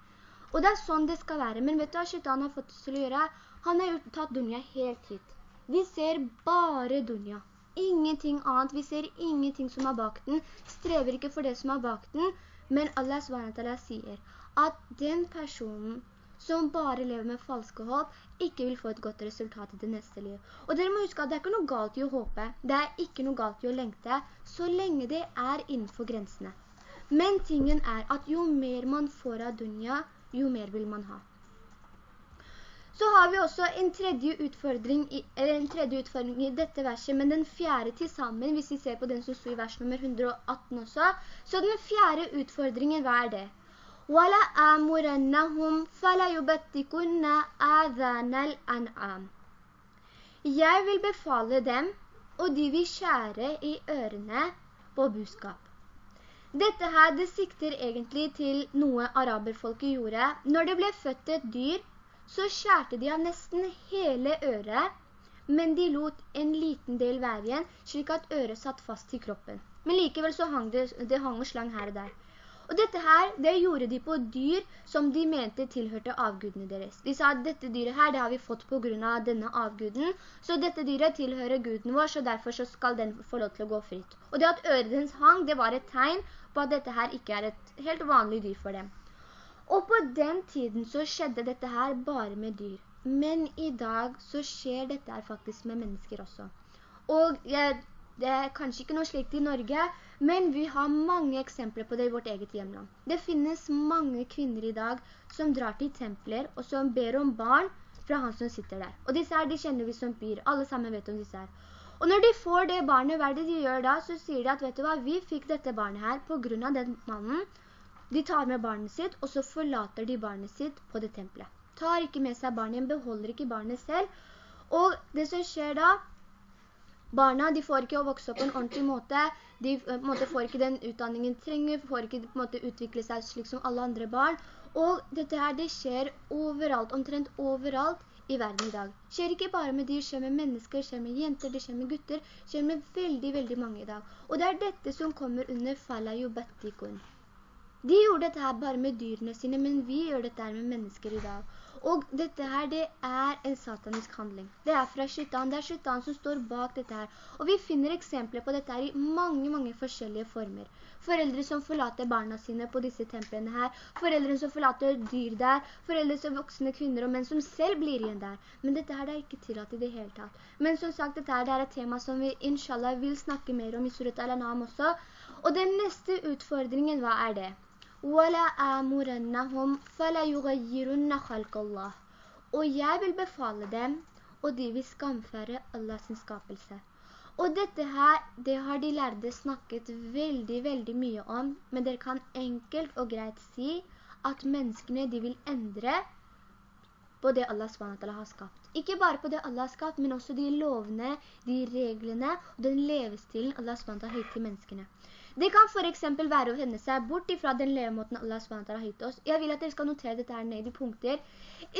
Og det er sånn det skal være. Men vet du hva Shaitan har fått til å gjøre? Han har gjort, tatt Dunja helt hit. Vi ser bare Dunja. Ingenting annet. Vi ser ingenting som er bak den. Strever ikke for det som er bak den. Men Allah sier at den personen som bare lever med falske håp, ikke vil få et godt resultat i det neste liv. Og dere må huske at det er ikke noe galt i å håpe, det er ikke noe galt i å lengte, så lenge det er innenfor grensene. Men tingen er at jo mer man får av dunja, jo mer vil man ha. Så har vi også en tredje utfordring i, en tredje utfordring i dette verset, men den fjerde til sammen, hvis vi ser på den som stod i vers nummer 118 også. Så den fjerde utfordringen, hva er det? وَلَأَمُرَنَّهُمْ فَلَيُبَتِّكُنَّ آذَانَ الْأَنْعَامِ Jeg vil befale dem, og de vil skjære i ørene på buskap. Dette her, det sikter egentlig til noe araberfolket gjorde. Når det ble født et dyr, så skjærte de av nesten hele øret, men de lot en liten del være igjen, slik at øret satt fast i kroppen. Men likevel så hang det, det hang og slang her og der. Og dette her, det gjorde de på dyr som de mente tilhørte avgudene deres. De sa at dette dyret her, det har vi fått på grunn av denne avguden, så dette dyret tilhører guden vår, så derfor så skal den få lov til å gå fritt. Og det at øret dens hang, det var et tegn på at dette her ikke er et helt vanlig dyr for dem. Og på den tiden så skjedde dette her bare med dyr. Men i dag så skjer dette her faktisk med mennesker også. Og jeg det er kanskje ikke noe slikt i Norge, men vi har mange eksempler på det i vårt eget hjemland. Det finnes mange kvinner i dag som drar til templer og som ber om barn fra han som sitter der. Og disse her, de kjenner vi som byr. Alle sammen vet om disse her. Og når de får det barnet, hva det de gjør da? Så sier de at, vet du hva, vi fikk dette barnet her på grunn av den mannen. De tar med barnet sitt, og så forlater de barnet sitt på det tempelet. Tar ikke med seg barnet, beholder ikke barnet selv. Og det som skjer da, Barna de får ikke å vokse opp på en ordentlig måte, de eh, måte, får ikke den utdanningen de trenger, får ikke måte, utvikle seg slik som alle andre barn. Og dette her, det skjer overalt, omtrent overalt i verden i dag. Det skjer ikke bare med dyr, skjer med mennesker, det skjer med jenter, det skjer med gutter, det skjer med veldig, veldig mange i dag. Og det er dette som kommer under falajubatikon. De gjorde dette her bare med dyrene sine, men vi gjør dette her med mennesker i dag. Og dette her, det er en satanisk handling. Det er fra skytan. Det er skytan som står bak dette her. Og vi finner eksempler på dette her i mange, mange forskjellige former. Foreldre som forlater barna sine på disse templene her. Foreldre som forlater dyr der. Foreldre som voksne kvinner og menn som selv blir igjen der. Men dette her det er ikke tillatt i det hele tatt. Men som sagt, dette her det er et tema som vi inshallah vil snakke mer om i Surat al-Anam også. Og den neste utfordringen, hva er det? وَلَا آمُرَنَّهُمْ فَلَا يُغَيِّرُنَّ خَلْقَ اللَّهِ Og jeg vil befale dem, og de vil skamføre Allahs skapelse. Og dette her, det har de lærde snakket veldig, veldig mye om, men dere kan enkelt og greit si at menneskene de vil endre på det Allah SWT har skapt. Ikke bare på det Allah har skapt, men også de lovene, de reglene og den levestilen Allah SWT har høyt til menneskene. Det kan for eksempel være å vende seg bort ifra den levemåten Allah SWT har gitt oss. Jeg vil at dere skal notere dette her ned i punkter.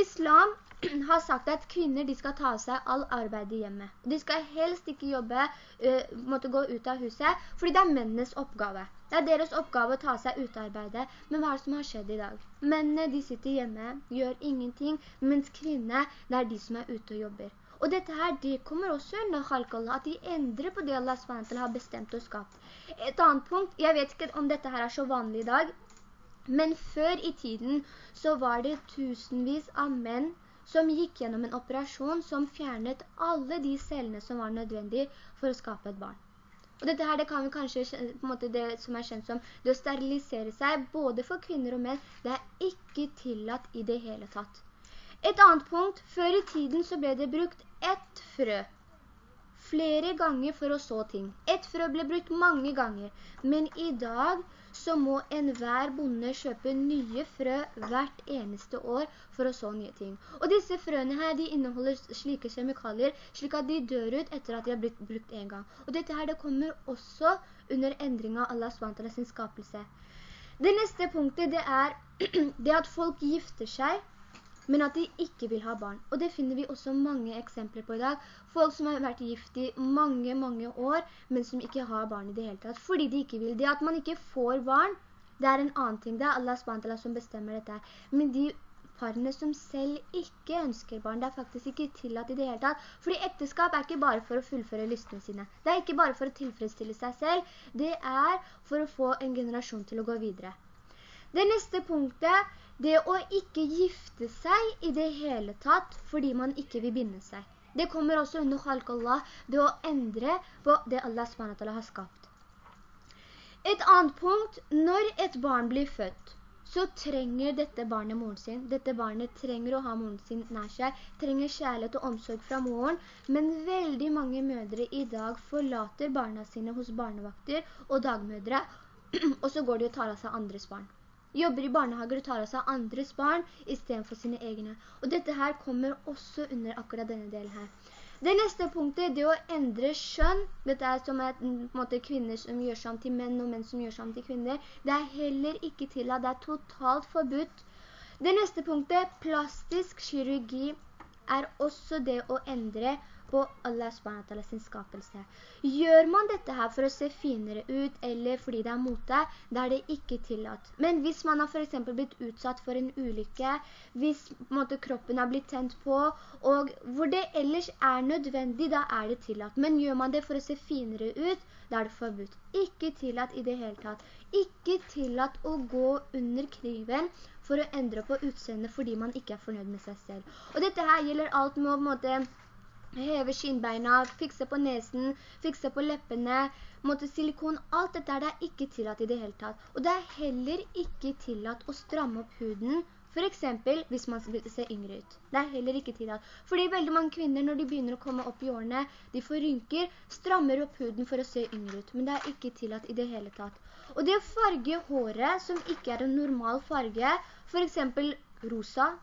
Islam har sagt at kvinner de skal ta seg all arbeid i hjemmet. De skal helst ikke jobbe, uh, måtte gå ut av huset, fordi det er mennenes oppgave. Det er deres oppgave å ta seg utarbeide. Men hva er det som har skjedd i dag? Mennene de sitter hjemme, gjør ingenting, mens kvinner, det er de som er ute og jobber. Og dette her, det kommer også under khalqallah, at de endrer på det Allah SWT har bestemt og skapt. Et annet punkt, jeg vet ikke om dette her er så vanlig i dag, men før i tiden så var det tusenvis av menn som gikk gjennom en operasjon som fjernet alle de cellene som var nødvendige for å skape et barn. Og dette her, det kan vi kanskje, på en måte det som er kjent som, det å sterilisere seg, både for kvinner og menn, det er ikke tillatt i det hele tatt. Et annet punkt, før i tiden så ble det brukt ett frø flere ganger for å så ting. Et frø ble brukt mange ganger, men i dag så må enhver bonde kjøpe nye frø hvert eneste år for å så nye ting. Og disse frøene her, de inneholder slike kjemikalier, slik at de dør ut etter at de har blitt brukt en gang. Og dette her, det kommer også under endringen av Allah SWT sin skapelse. Det neste punktet, det er det at folk gifter seg men at de ikke vil ha barn. Og det finner vi også mange eksempler på i dag. Folk som har vært gift i mange, mange år, men som ikke har barn i det hele tatt, fordi de ikke vil. Det at man ikke får barn, det er en annen ting. Det er Allah SWT som bestemmer dette. Men de parene som selv ikke ønsker barn, det er faktisk ikke tillatt i det hele tatt. Fordi ekteskap er ikke bare for å fullføre lystene sine. Det er ikke bare for å tilfredsstille seg selv. Det er for å få en generasjon til å gå videre. Det neste punktet det å ikke gifte seg i det hele tatt fordi man ikke vil binde seg. Det kommer også under khalq Allah, det å endre på det Allah SWT har skapt. Et annet punkt, når et barn blir født, så trenger dette barnet moren sin. Dette barnet trenger å ha moren sin nær seg, trenger kjærlighet og omsorg fra moren, men veldig mange mødre i dag forlater barna sine hos barnevakter og dagmødre, og så går de og tar av seg andres barn jobber i barnehager og tar av seg andres barn i stedet for sine egne. Og dette her kommer også under akkurat denne delen her. Det neste punktet, er det å endre skjønn, dette er som et, måte, kvinner som gjør sammen til menn, og menn som gjør sammen til kvinner, det er heller ikke til at det er totalt forbudt. Det neste punktet, plastisk kirurgi, er også det å endre på Allah SWT sin skapelse. Gjør man dette her for å se finere ut, eller fordi det er mote, da er det ikke tillatt. Men hvis man har for eksempel blitt utsatt for en ulykke, hvis måte, kroppen har blitt tent på, og hvor det ellers er nødvendig, da er det tillatt. Men gjør man det for å se finere ut, da er det forbudt. Ikke tillatt i det hele tatt. Ikke tillatt å gå under kniven for å endre på utseendet fordi man ikke er fornøyd med seg selv. Og dette her gjelder alt med å på en måte heve skinnbeina, fikse på nesen, fikse på leppene, måtte silikon, alt dette er det ikke tillatt i det hele tatt. Og det er heller ikke tillatt å stramme opp huden, for eksempel hvis man vil se yngre ut. Det er heller ikke tillatt. Fordi veldig mange kvinner, når de begynner å komme opp i årene, de får rynker, strammer opp huden for å se yngre ut. Men det er ikke tillatt i det hele tatt. Og det å farge håret, som ikke er en normal farge, for eksempel rosa,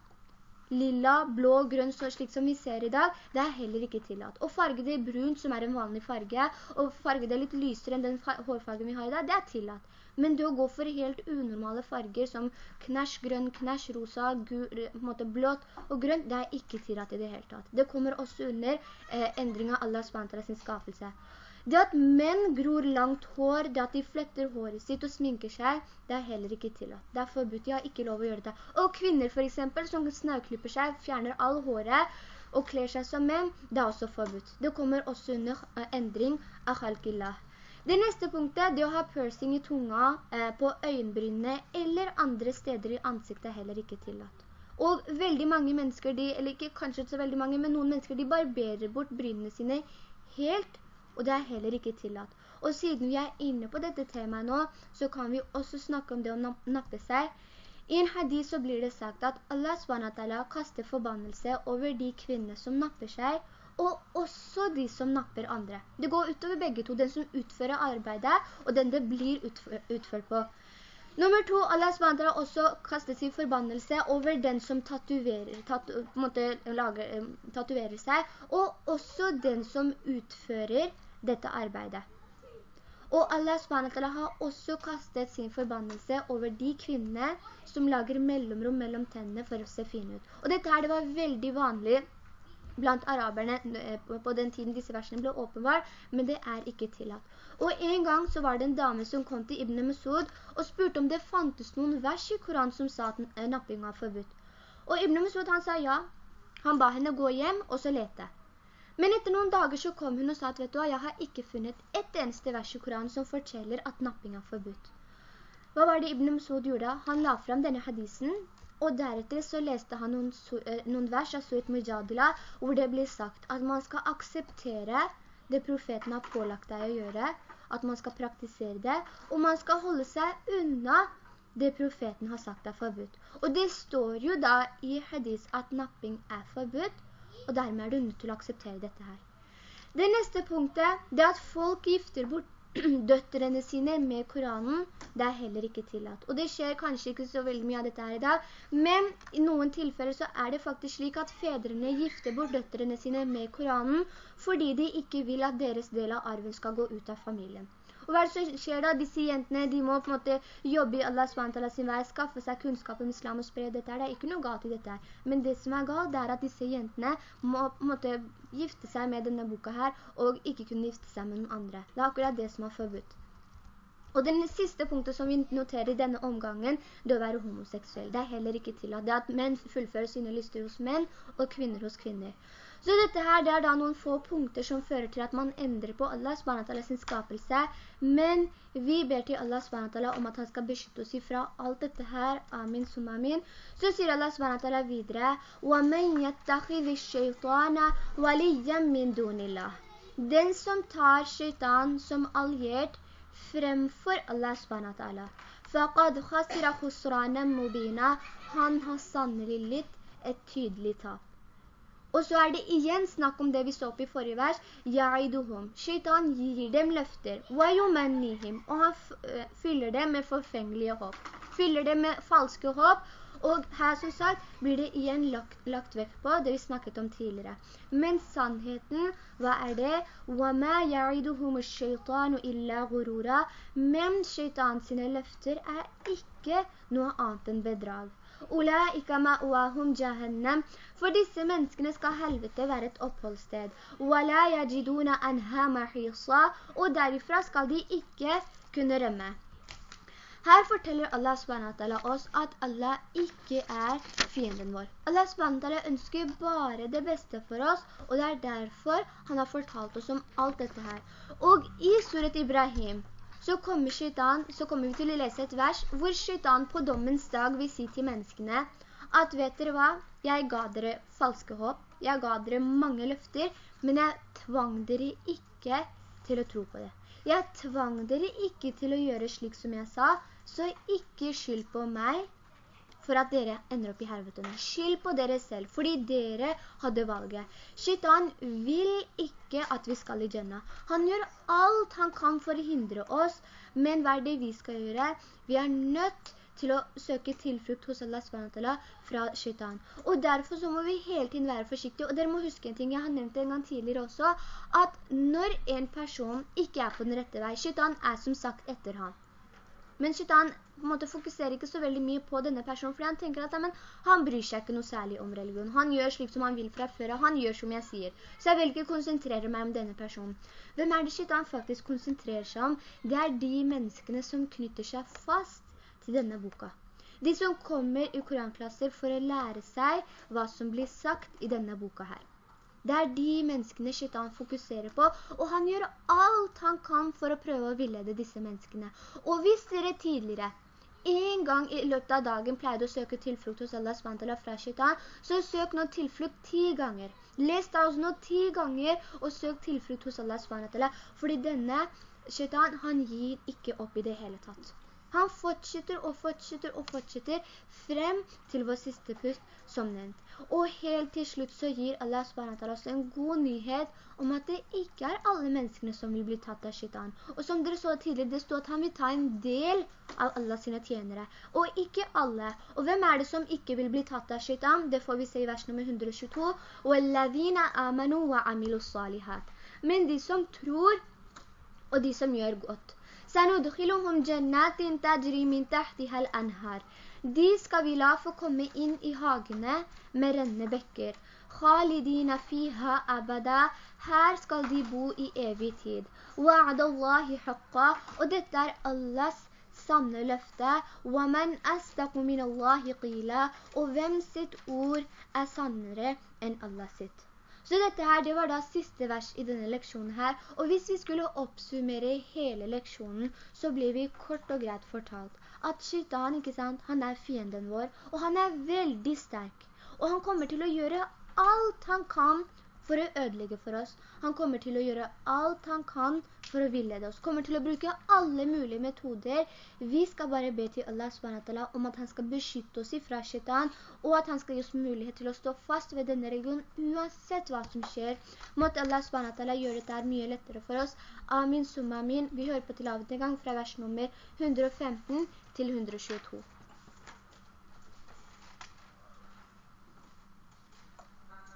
lilla, blå, grønn, slik som vi ser i dag, det er heller ikke tillatt. Og farge det brunt, som er en vanlig farge, og farge det litt lysere enn den hårfargen vi har i dag, det er tillatt. Men det å gå for helt unormale farger som knæsj grønn, knæsj rosa, blått og grønt, det er ikke tillatt i det hele tatt. Det kommer også under eh, endring av Allahs vantara sin skapelse. Det at menn gror langt hår, det at de fletter håret sitt og sminker seg, det er heller ikke tillatt. Det er forbudt, de har ikke lov å gjøre det. Og kvinner for eksempel, som snauklipper seg, fjerner all håret og kler seg som menn, det er også forbudt. Det kommer også under uh, endring av halkillah. Det neste punktet, det å ha piercing i tunga, eh, på øyenbrynene eller andre steder i ansiktet er heller ikke tillatt. Og veldig mange mennesker, de, eller ikke kanskje så veldig mange, men noen mennesker, de barberer bort brynene sine helt og det er heller ikke tillatt. Og siden vi er inne på dette temaet nå, så kan vi også snakke om det å nappe seg. I en hadith så blir det sagt at Allah SWT kaster forbannelse over de kvinner som napper seg, og også de som napper andre. Det går utover begge to, den som utfører arbeidet, og den det blir utført på. Nummer to, Allah SWT har også kastet sin forbannelse over den som tatuerer, tatu, lager, eh, tatuerer seg, og også den som utfører dette arbeidet. Og Allah SWT har også kastet sin forbannelse over de kvinnene som lager mellomrom mellom tennene for å se fine ut. Og dette her, det var veldig vanlig blant araberne eh, på den tiden disse versene ble åpenbar, men det er ikke tillatt. Og en gang så var det en dame som kom til Ibn Masud og spurte om det fantes noen vers i Koran som sa at eh, napping var forbudt. Og Ibn Masud han sa ja. Han ba henne gå hjem og så lete. Men etter noen dager så kom hun og sa at vet du hva, jeg har ikke funnet et eneste vers i Koranen som forteller at napping er forbudt. Hva var det Ibn Masud gjorde? Han la frem denne hadisen og deretter så leste han noen, eh, noen vers av Surat Mujadila, hvor det blir sagt at man skal akseptere det profeten har pålagt deg å gjøre, at man skal praktisere det, og man skal holde seg unna det profeten har sagt er forbudt. Og det står jo da i hadis at napping er forbudt, og dermed er du nødt til å akseptere dette her. Det neste punktet, det at folk gifter bort døtterne sine med Koranen, det er heller ikke tillatt. Og det skjer kanskje ikke så veldig mye av dette her i dag, men i noen tilfeller så er det faktisk slik at fedrene gifter bort døtterne sine med Koranen, fordi de ikke vil at deres del av arven skal gå ut av familien. Og hva skjer da? Disse jentene, de må på en måte jobbe i Allah SWT sin vei, skaffe seg kunnskap om islam og spre dette her. Det er ikke noe galt i dette her. Men det som er galt, det er at disse jentene må på en måte gifte seg med denne boka her, og ikke kunne gifte seg med noen andre. Det er akkurat det som er forbudt. Og det siste punktet som vi noterer i denne omgangen, det å være homoseksuell. Det er heller ikke til at det at menn fullfører sine lyster hos menn, og kvinner hos kvinner. Så dette her, det er da noen få punkter som fører til at man endrer på Allah SWT sin skapelse, men vi ber til Allah SWT om at han skal beskytte oss ifra alt dette her, amin som amin. Så sier Allah SWT videre, وَمَنْ يَتَّخِذِ الشَّيْطَانَ وَلِيًّا مِنْ دُونِ اللَّهِ Den som tar shaitan som alliert fremfor Allah SWT, فَقَدْ خَسِرَ خُسْرَانًا مُبِينًا Han har sannelig litt et tydelig tap. Og så er det igjen snakk om det vi så på i forrige vers. Ya'iduhum. Shaitan gir dem løfter. Wayumannihim. Og han eh, fyller dem med forfengelige håp. Fyller dem med falske håp. Og her som sagt blir det igjen lagt, lagt vekk på det vi snakket om tidligere. Men sannheten, hva er det? وَمَا يَعِدُهُمُ الشَّيْطَانُ إِلَّا غُرُورًا Men shaitan sine løfter er ikke noe annet enn bedrag. For disse menneskene skal helvete være et oppholdssted. Og derifra skal de ikke kunne rømme. Her forteller Allah SWT oss at Allah ikke er fienden vår. Allah SWT ønsker bare det beste for oss, og det er derfor han har fortalt oss om alt dette her. Og i surat Ibrahim, så kommer, skytan, så kommer vi til å lese et vers hvor skytan på dommens dag vil si til menneskene at vet dere hva, jeg ga dere falske håp, jeg ga dere mange løfter, men jeg tvang dere ikke til å tro på det. Jeg tvang dere ikke til å gjøre slik som jeg sa, så ikke skyld på meg for at dere ender opp i helvetene. Skyld på dere selv, fordi dere hadde valget. Shaitan vil ikke at vi skal i Jannah. Han gjør alt han kan for å hindre oss, men hva er det vi skal gjøre? Vi er nødt til å søke tilflukt hos Allah SWT fra shaitan. Og derfor så må vi hele tiden være forsiktige. Og dere må huske en ting, jeg har nevnt det en gang tidligere også, at når en person ikke er på den rette vei, shaitan er som sagt etter han. Men shaitan på en måte fokuserer ikke så veldig mye på denne personen, fordi han tenker at men, han bryr seg ikke noe særlig om religion. Han gjør slik som han vil fra før, og han gjør som jeg sier. Så jeg vil ikke konsentrere meg om denne personen. Hvem er det shaitan faktisk konsentrerer seg om? Det er de menneskene som knytter seg fast til denne boka. De som kommer i koranklasser for å lære seg hva som blir sagt i denne boka her. Det er de menneskene Shaitan fokuserer på, og han gjør alt han kan for å prøve å villede disse menneskene. Og hvis dere tidligere en gang i løpet av dagen pleide å søke tilflukt hos Allah SWT fra Shaitan, så søk nå tilflukt ti ganger. Les da også nå ti ganger og søk tilflukt hos Allah SWT, fordi denne Shaitan, han gir ikke opp i det hele tatt. Han fortsetter og fortsetter og fortsetter frem til vår siste pust, som nevnt. Og helt til slutt så gir Allah SWT oss en god nyhet om at det ikke er alle menneskene som vil bli tatt av shaitan. Og som dere så tidligere, det står at han vil ta en del av Allahs sine tjenere. Og ikke alle. Og hvem er det som ikke vil bli tatt av shaitan? Det får vi se i vers nummer 122. «Wallavina amanu wa amilu. Men de som tror og de som gjør godt. سَنُدْخِلُهُمْ جَنَّاتٍ تَجْرِي مِنْ تَحْتِهَا الْأَنْهَارِ de skal vi la få komme inn i hagene med renne bekker. Khalidina fiha abada. Her skal de bo i evig tid. Wa'adallahi haqqa. Og dette er Allahs sanne løfte. وَمَنْ أَسْتَقُ مِنَ اللَّهِ قِيلًا Og hvem sitt ord er sannere enn Allah sitt. Så dette her, det var da siste vers i denne leksjonen her. Og hvis vi skulle oppsummere hele leksjonen, så blir vi kort og greit fortalt at shaitan, ikke sant, han er fienden vår, og han er veldig sterk. Og han kommer til å gjøre alt han kan for å ødelegge for oss. Han kommer til å gjøre alt han kan for å villede oss. Kommer til å bruke alle mulige metoder. Vi skal bare be til Allah SWT om at han skal beskytte oss fra shaitan, og at han skal gi oss mulighet til å stå fast ved denne religionen, uansett hva som skjer. Måtte Allah SWT gjøre dette mye lettere for oss. Amin, summa amin. Vi hører på til en fra vers nummer 115 til 122.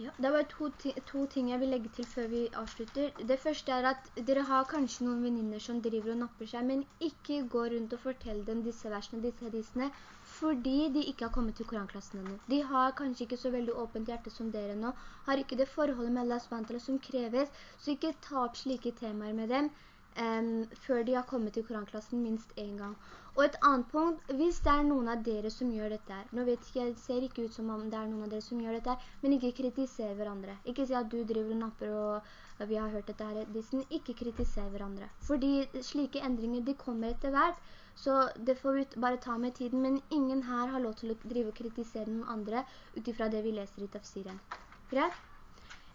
Ja, det var to, ti to ting jeg vil legge til før vi avslutter. Det første er at dere har kanskje noen veninner som driver og napper seg, men ikke gå rundt og fortell dem disse versene, disse hadisene, fordi de ikke har kommet til koranklassen ennå. De har kanskje ikke så veldig åpent hjerte som dere nå, har ikke det forholdet med Allah SWT som kreves, så ikke ta opp slike temaer med dem um, før de har kommet til koranklassen minst en gang. Og et annet punkt, hvis det er noen av dere som gjør dette her, nå vet ikke, jeg ser ikke ut som om det er noen av dere som gjør dette her, men ikke kritiser hverandre. Ikke si at du driver og napper og, vi har hørt dette her, Dissen. ikke kritiser hverandre. Fordi slike endringer, de kommer etter hvert, så det får vi bare ta med tiden, men ingen her har lov til å drive og kritisere noen andre utifra det vi leser i tafsiren. Greit?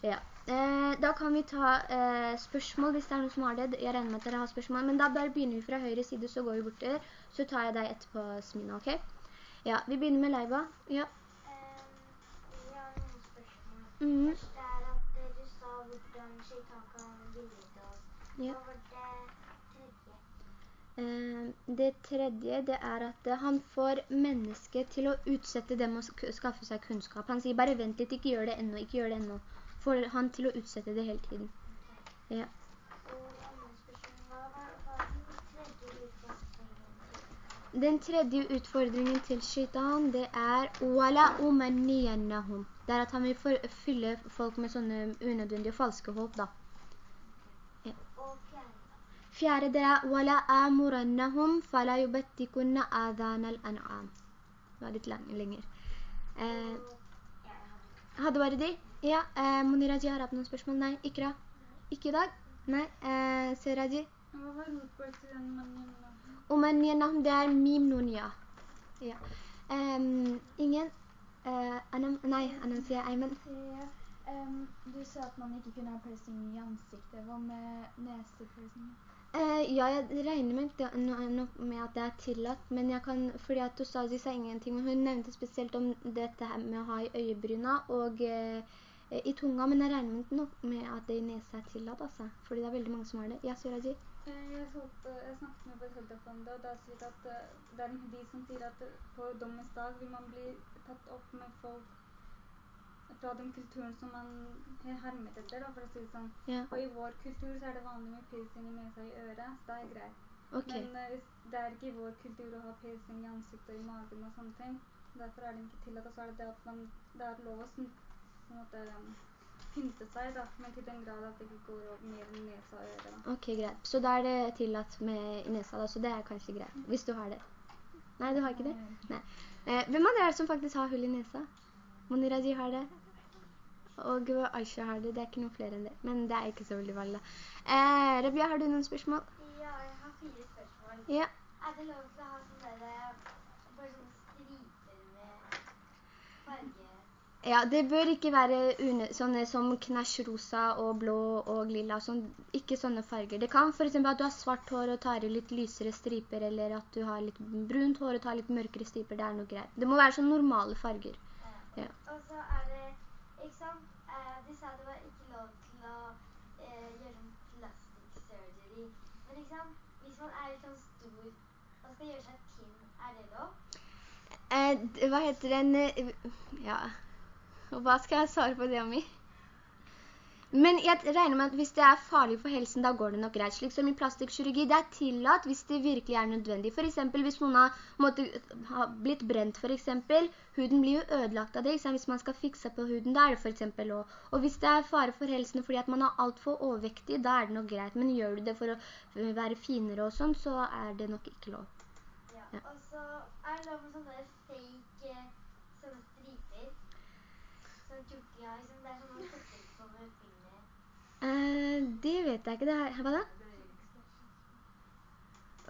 Ja, eh, da kan vi ta eh, spørsmål hvis det er noen som har det. Jeg regner med at dere har spørsmål, men da bare begynner vi fra høyre side, så går vi bort der. Så tar jeg deg etterpå, Smina, ok? Ja, vi begynner med Leiva. Ja. Um, vi har noen spørsmål. Mhm. Først er at eh, du sa hvordan shaitan kan villede oss. Ja. Hva var det tredje? Eh, det tredje, det er at eh, han får mennesket til å utsette dem og skaffe seg kunnskap. Han sier bare vent litt, ikke gjør det ennå, ikke gjør det ennå. Får han til å utsette det hele tiden. Ja. Den tredje utfordringen? Til shaitan, det er. Det er at han vil fylle folk med sånne unødvendige falske håp, da. Fjerde det er «Wala amurannahum fala yubattikunna adhan al-an'am». Det var litt lang, lenger. Eh, hadde vært bare de? Ja, eh, Moniraji har hatt noen spørsmål. Nei, Ikra? Ikke i dag? Nei, eh, Seraji? Hva var rotbøk til mannen? Umanniyannahum, det er mim nun ja. Ehm, ingen? Uh, Anam, nei, Anam sier Eimen. Ja, ehm, du sa at man ikke kunne ha piercing i ansiktet. Hva med nesepiercing? Uh, ja, jeg regner med, det, no, no, med at det er tillatt, men jeg kan, fordi at Tosazi sa ingenting, men hun nevnte spesielt om dette her med å ha i øyebryna og eh, i tunga, men jeg regner ikke nok med at det i nese er tillatt, altså, fordi det er veldig mange som har det. Ja, Suraji? Eh, Jeg, eh, jeg snakket med Betheldak om det, og det er slik at eh, det er de som sier at eh, på dommens dag vil man bli tatt opp med folk fra den kulturen som man har hermet etter, da, for å si det sånn. Ja, Og i vår kultur så er det vanlig med piercing i nesa i øret, så det er greit. Okay. Men eh, det er ikke i vår kultur å ha piercing i ansiktet og i magen og sånne ting. Derfor er det ikke tillatt. Og så er det det at man, det er lov å sn- på en måte, pyntet pynte seg, da, men til den grad at det ikke går over mer enn nesa og øret. Da. Ok, greit. Så da er det tillatt med nesa da, så det er kanskje greit, hvis du har det. Nei, du har ikke det? Nei. Eh, hvem av dere er det som faktisk har hull i nesa? Moniraji har det. Og Aisha har det. Det er ikke noen flere enn det. Men det er ikke så veldig vanlig. Eh, Rabia, har du noen spørsmål? Ja, jeg har fire spørsmål. Ja. Er det lov til å ha sånn der, bare sånne striper med farge? Ja, det bør ikke være sånne som knæsj rosa og blå og lilla, sånn, ikke sånne farger. Det kan for eksempel at du har svart hår og tar i litt lysere striper, eller at du har litt brunt hår og tar litt mørkere striper, det er noe greit. Det må være sånn normale farger. Ja. Og så er det, ikke sant, eh, de sa det var ikke lov til å eh, gjøre sånn plastic surgery. Men ikke sant, hvis man er litt sånn stor og skal gjøre seg tinn, er det lov? Eh, hva heter den? eh, Ja, og hva skal jeg svare på det, Ami? Men jeg regner med at hvis det er farlig for helsen, da går det nok greit. Slik som i plastikkirurgi, det er tillatt hvis det virkelig er nødvendig. For eksempel hvis noen har måtte, ha blitt brent, for eksempel, huden blir jo ødelagt av det? Hvis man skal fikse på huden, da er det for eksempel også. Og hvis det er fare for helsen fordi at man er alt for overvektig, da er det nok greit. Men gjør du det for å være finere og sånn, så er det nok ikke lov. Ja. Ja. Og så er det lov med sånne fake, eh. Det. Eh, det vet jeg ikke. Det er, hva da?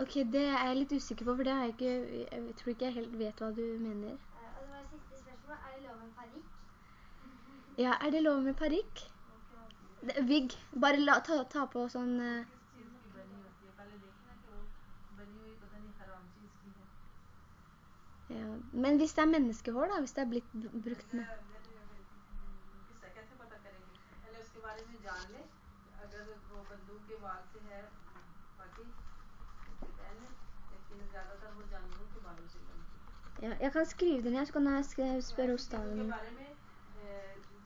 Ok, det er jeg litt usikker på, for det har jeg ikke, jeg tror ikke jeg helt vet hva du mener. Og det var siste spørsmål. Er det lov med parikk? Ja, er det lov med parikk? Vigg. Bare la, ta, ta, på sånn... Eh, ja. Men hvis det er menneskehår da, hvis det er blitt brukt med... बंदूक के वाल से है बाकी उसके पहन ले लेकिन ज़्यादातर वो जानवरों के बालों से बनती है। kan hos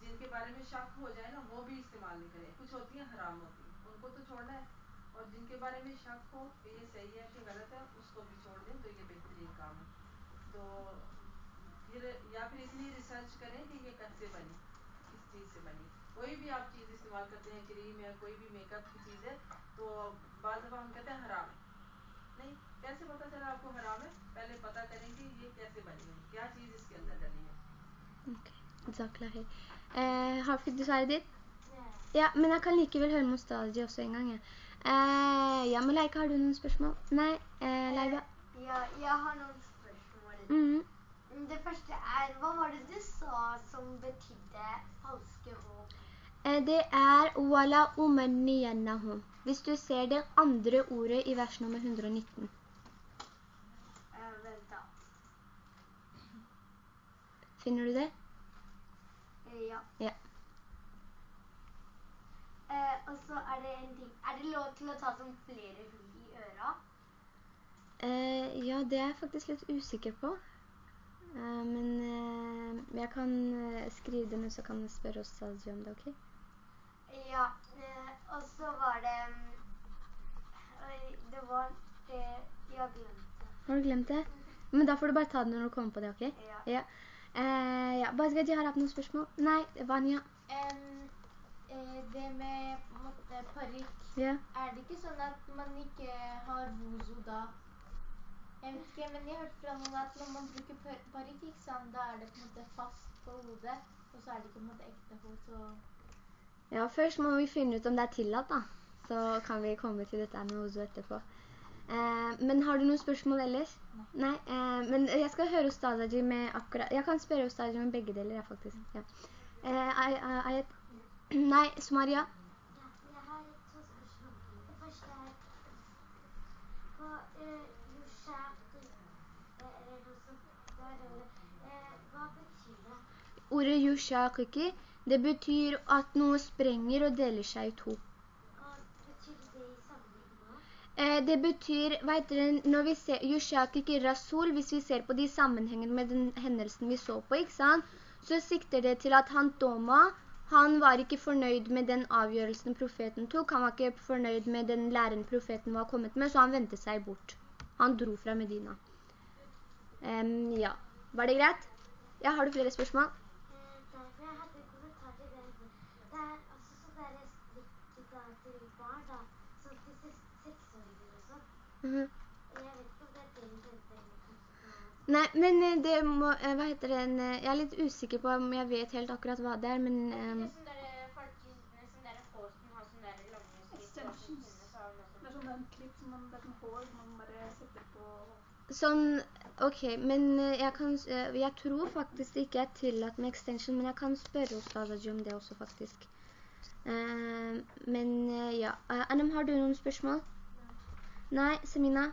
जिनके बारे में शक हो जाए ना वो भी इस्तेमाल नहीं करें। कुछ होती हैं हराम होती हैं। उनको तो छोड़ना है। और जिनके बारे में शक हो कि ये सही है कि गलत है उसको भी छोड़ दें तो ये बेहतरीन काम है। तो फिर या फिर इतनी रिसर्च करें कि ये कैसे बनी किस चीज़ से बनी। कोई भी आप चीज़ इस्तेमाल करते हैं क्रीम या कोई भी मेकअप की चीज़ है तो बाद दफ़ा हम कहते हैं हराम है नहीं कैसे पता चला आपको हराम है पहले पता करें कि ये कैसे बनी है क्या चीज़ इसके अंदर डली है Ok, Jazakallah khair. Eh, har fikk du svaret ditt? Nei. Ja, men jeg kan likevel høre med Staji også en gang. Ja. Eh, ja, men Leika, har du noen spørsmål? Nei, eh, Leiba? Ja, jeg har noen spørsmål. Mhm. Det første er, hva var det du sa som betydde falske håp? Eh, Det er «Wala umanniyannahum». Hvis du ser det andre ordet i vers nummer 119. Eh. Finner du det? Eh, ja. Ja. Eh, og så er det en ting. Er det lov til å ta sånn flere hull i øra? Eh, ja, det er jeg faktisk litt usikker på. Eh, men jeg kan skrive det, men så kan jeg spørre oss om det, ok? Ja, eh, og så var det mm, Det var det jeg glemte. Har du glemt det? Men da får du bare ta det når du kommer på det, ok? Ja. Ja. Eh, ja, Bazgaji har hatt noen spørsmål? Nei, Vanya? Um, eh, det med parykk, Ja. er det ikke sånn at man ikke har vozo da? Jeg vet ikke, men jeg har hørt fra noen at når man bruker parikk, da er det på en måte fast på hodet, og så er det ikke på en måte ekte hod, så... Ja, først må vi finne ut om det er tillatt da. Så kan vi komme til dette med Ozo etterpå. Eh, men har du noen spørsmål ellers? Nei. eh, men jeg skal høre Ustadaji med akkurat... Jeg kan spørre Ustadaji med begge deler, ja, faktisk. Ja. Eh, I, I, I, Nei, Sumaria. Ja, jeg har to spørsmål. Det ordet. Eh, hva betyr det? Ordet yushakiki, det betyr at noe sprenger og deler seg i to. Eh, det betyr, heter det, når vi ser yushakiki rasul, hvis vi ser på de sammenhengene med den hendelsen vi så på, ikke sant? Så sikter det til at han Doma, han var ikke fornøyd med den avgjørelsen profeten tok. Han var ikke fornøyd med den læren profeten var kommet med, så han ventet seg bort. Han dro fra Medina. Um, ja. Var det greit? Ja, har du flere spørsmål? Eh, derfor jeg hadde en kommentar til det. Det er også sånn der strikket da til barn da, sånn til seksåringer og sånn. Mhm. Jeg vet ikke om det er det du annet. Nei, men eh, det må, eh, hva heter det, eh, jeg er litt usikker på om jeg vet helt akkurat hva det er, men... em, Det er sånn der folk sånn der hår som har sånn der lange skritt. Extensions. Det er sånn en klipp som man, det er sånn hår man bare setter på Sånn, ok, men eh, jeg, kan, eh, jeg tror faktisk det ikke er tillatt med extension, men jeg kan spørre Ustadaji om det også faktisk. Uh, men uh, ja, uh, Anam, har du noen spørsmål? Nei, Semina?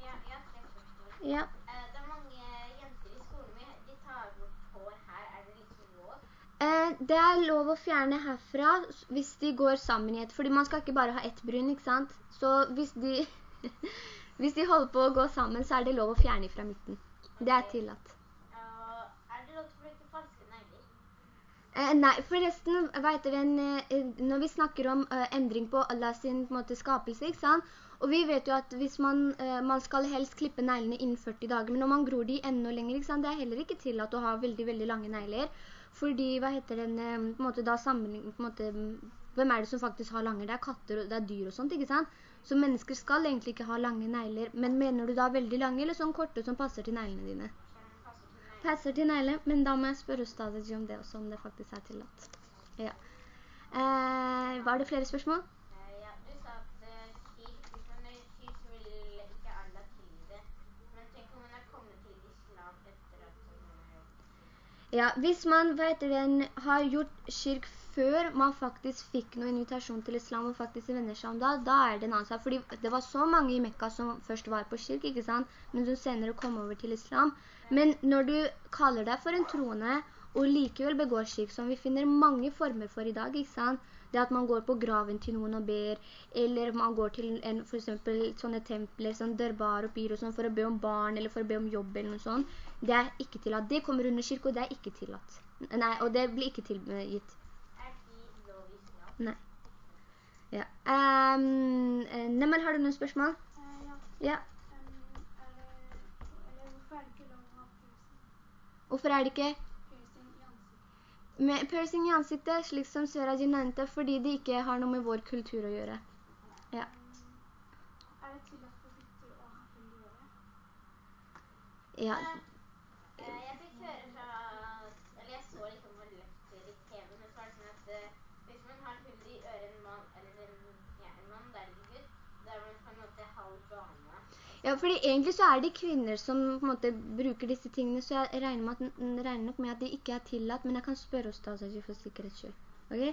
Ja, jeg har tre spørsmål. Ja. Det er mange jenter i skolen min, de tar bort hår her. Er det liksom lov? Det er lov å fjerne herfra hvis de går sammen i et, fordi man skal ikke bare ha ett bryn, ikke sant? Så hvis de, hvis de holder på å gå sammen, så er det lov å fjerne fra midten. Det er tillatt. Er det lov til å bruke falske negler? Eh, nei, forresten, vet vi, den, eh, når vi snakker om eh, endring på Allahs sin på en måte, skapelse, ikke sant? Og vi vet jo at hvis man, eh, man skal helst klippe neglene innen 40 dager, men når man gror de enda lenger, ikke sant? Det er heller ikke tillatt å ha veldig, veldig lange negler. Fordi, hva heter den, eh, på en måte da sammenlignet, på en måte, mm, hvem er det som faktisk har langer? Det er katter, og det er dyr og sånt, ikke sant? Så mennesker skal egentlig ikke ha lange negler, men mener du da veldig lange, eller sånn korte som passer til neglene dine? Passer til neglene, men da må jeg spørre stadig om det også, om det faktisk er tillatt. Ja. Eh, var det flere spørsmål? Ja, du hvis man det. Hva heter har gjort kirk før man faktisk fikk noen invitasjon til islam og faktisk vender seg om da, da er det en annen sak. Fordi det var så mange i Mekka som først var på kirk, ikke sant? Men som senere kom over til islam. Men når du kaller deg for en troende, og likevel begår kirk, som vi finner mange former for i dag, ikke sant? Det at man går på graven til noen og ber, eller man går til en, for eksempel sånne templer, sånn dørbar og pyr og sånn, for å be om barn, eller for å be om jobb, eller noe sånt. Det er ikke tillatt. Det kommer under kirke, og det er ikke tillatt. Nei, og det blir ikke tilgitt. Er de lov i islam? Nei. Ja. Um, eh, har du noen spørsmål? Eh, ja. Hvorfor er det ikke med piercing i ansiktet, slik som Søraji nevnte, fordi det ikke har noe med vår kultur å gjøre? Ja. Er det tillatt for gutter å ha hull i øret? Ja. Eh, Jeg fikk høre fra, eller jeg så liksom på lekser i TV, men så var det sånn at eh, hvis man har hull i øret en mann, eller en, ja, en mann, det er en gutt, da er man på en måte halv dame. Ja, fordi egentlig så er det kvinner som på en måte bruker disse tingene, så jeg regner, at, regner nok med at det ikke er tillatt, men jeg kan spørre hos Tazaji for sikkerhets skyld. Ok?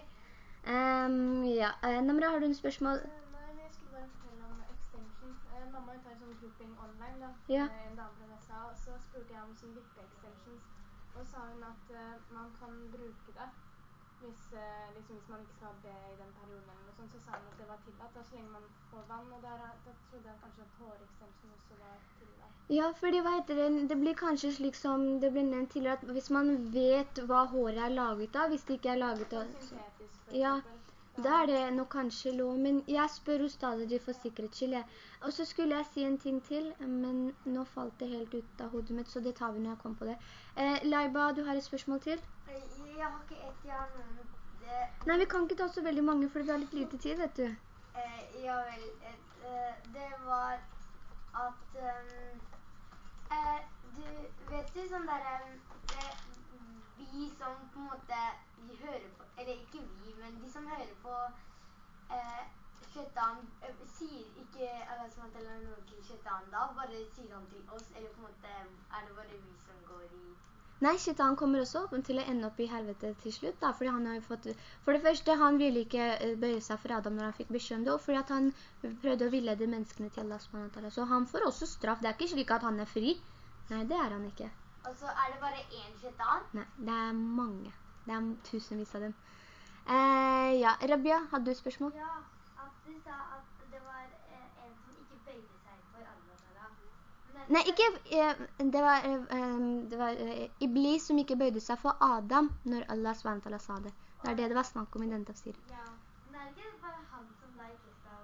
Um, ja. Eh, Namra, har du en spørsmål? Nei, jeg skulle bare fortelle om extensions. Eh, mamma tar tar sånn grouping online da, Ja. en dame fra USA, og så spurte jeg om sånn vippe-extensions, og sa hun at eh, man kan bruke det hvis, eh, liksom, hvis man ikke skal be i den perioden eller noe sånt, så sa han at det var tillatt, da, så lenge man får vann, og der, er- da trodde jeg kanskje at hårextension også var tillatt. Ja, fordi hva heter det? Det blir kanskje slik som det ble nevnt tidligere, at hvis man vet hva håret er laget av, hvis det ikke er laget av... Syntetisk, for Ja, eksempel. Da er det nok kanskje lov, men jeg spør Ustadaji for sikkerhets skyld. Og så skulle jeg si en ting til, men nå falt det helt ut av hodet mitt, så det tar vi når jeg kommer på det. Eh, Laiba, du har et spørsmål til? Jeg har ikke et, jeg har noen. Det, Nei, vi kan ikke ta så veldig mange, for vi har litt lite tid, vet du. eh, ja vel, et, eh, det var at Um, eh, Du vet du sånn der Um, eh, Vi som på en måte vi hører på Eller ikke vi, men de som hører på eh, Shaitan eh, sier ikke SWT eller noe til Shaitan da, bare sier han til oss, eller på en måte er det bare vi som går i Nei, Shaitan kommer også til å ende opp i helvete til slutt, da, fordi han har fått... For det første, han ville ikke eh, bøye seg for Adam når han fikk beskjed om det, og fordi han prøvde å villede menneskene til Allah SWT. Så han får også straff. Det er ikke slik at han er fri. Nei, det er han ikke. Og så er det bare én Shaitan. Nei, det er mange. Det er tusenvis av dem. Eh, ja, Rabia, hadde du spørsmål? Ja, at du sa at det var eh, en som ikke bøyde seg for Allah Nei, ikke, eh, det var, eh, eh, det var eh, Iblis som ikke bøyde seg for Adam når Allah SWT sa det. Det er det det var snakk om i denne tafsir. Ja, men det er ikke bare han som da ikke skal...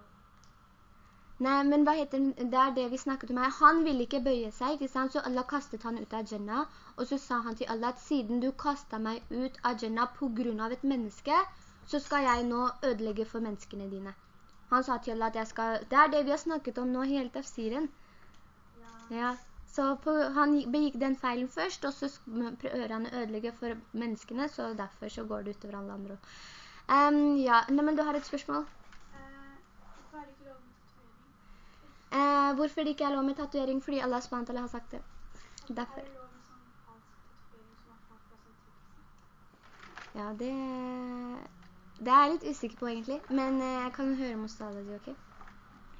Nei, men hva heter den? Det er det vi snakket om her. Han ville ikke bøye seg, ikke sant? Så Allah kastet han ut av Jannah, og så sa han til Allah at siden du kastet meg ut av Jannah på grunn av et menneske, så skal jeg nå ødelegge for menneskene dine. Han sa til Allah at jeg skal... Det er det vi har snakket om nå, hele tafsiren. Ja, så på, han begikk den feilen først, og så prøver han å ødelegge for menneskene, så derfor så går det utover alle andre. Um, ja, nei, men du har et spørsmål? Hvorfor er det ikke lov med tatovering? Eh, hvorfor det ikke er lov med tatuering? Fordi Allah SWT har sagt det. Derfor. Er det sånn sånn? Ja, det, det er jeg litt usikker på egentlig, men eh, jeg kan høre om Ostadadi, ok?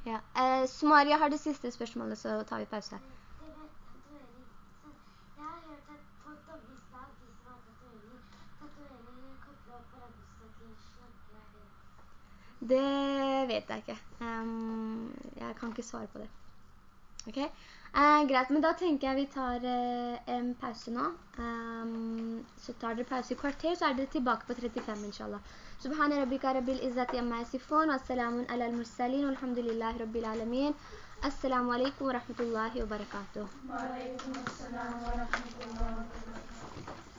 Ja. Eh, Sumaria har det siste spørsmålet, så tar vi pause. Det med tatovering. Så jeg har hørt at folk da hvis det er de som har tatoveringer, tatoverer kobler opp parabusta til slagger. Er det Det vet jeg ikke. Ehm, jeg kan ikke svare på det. Ok? Eh, greit, men da tenker jeg vi tar eh, en pause nå. Ehm, så tar dere pause i kvarter, så er dere tilbake på 35, inshallah. سبحان ربك رب العزة عما يصفون والسلام على المرسلين والحمد لله رب العالمين السلام عليكم ورحمة الله وبركاته وعليكم السلام ورحمة الله وبركاته.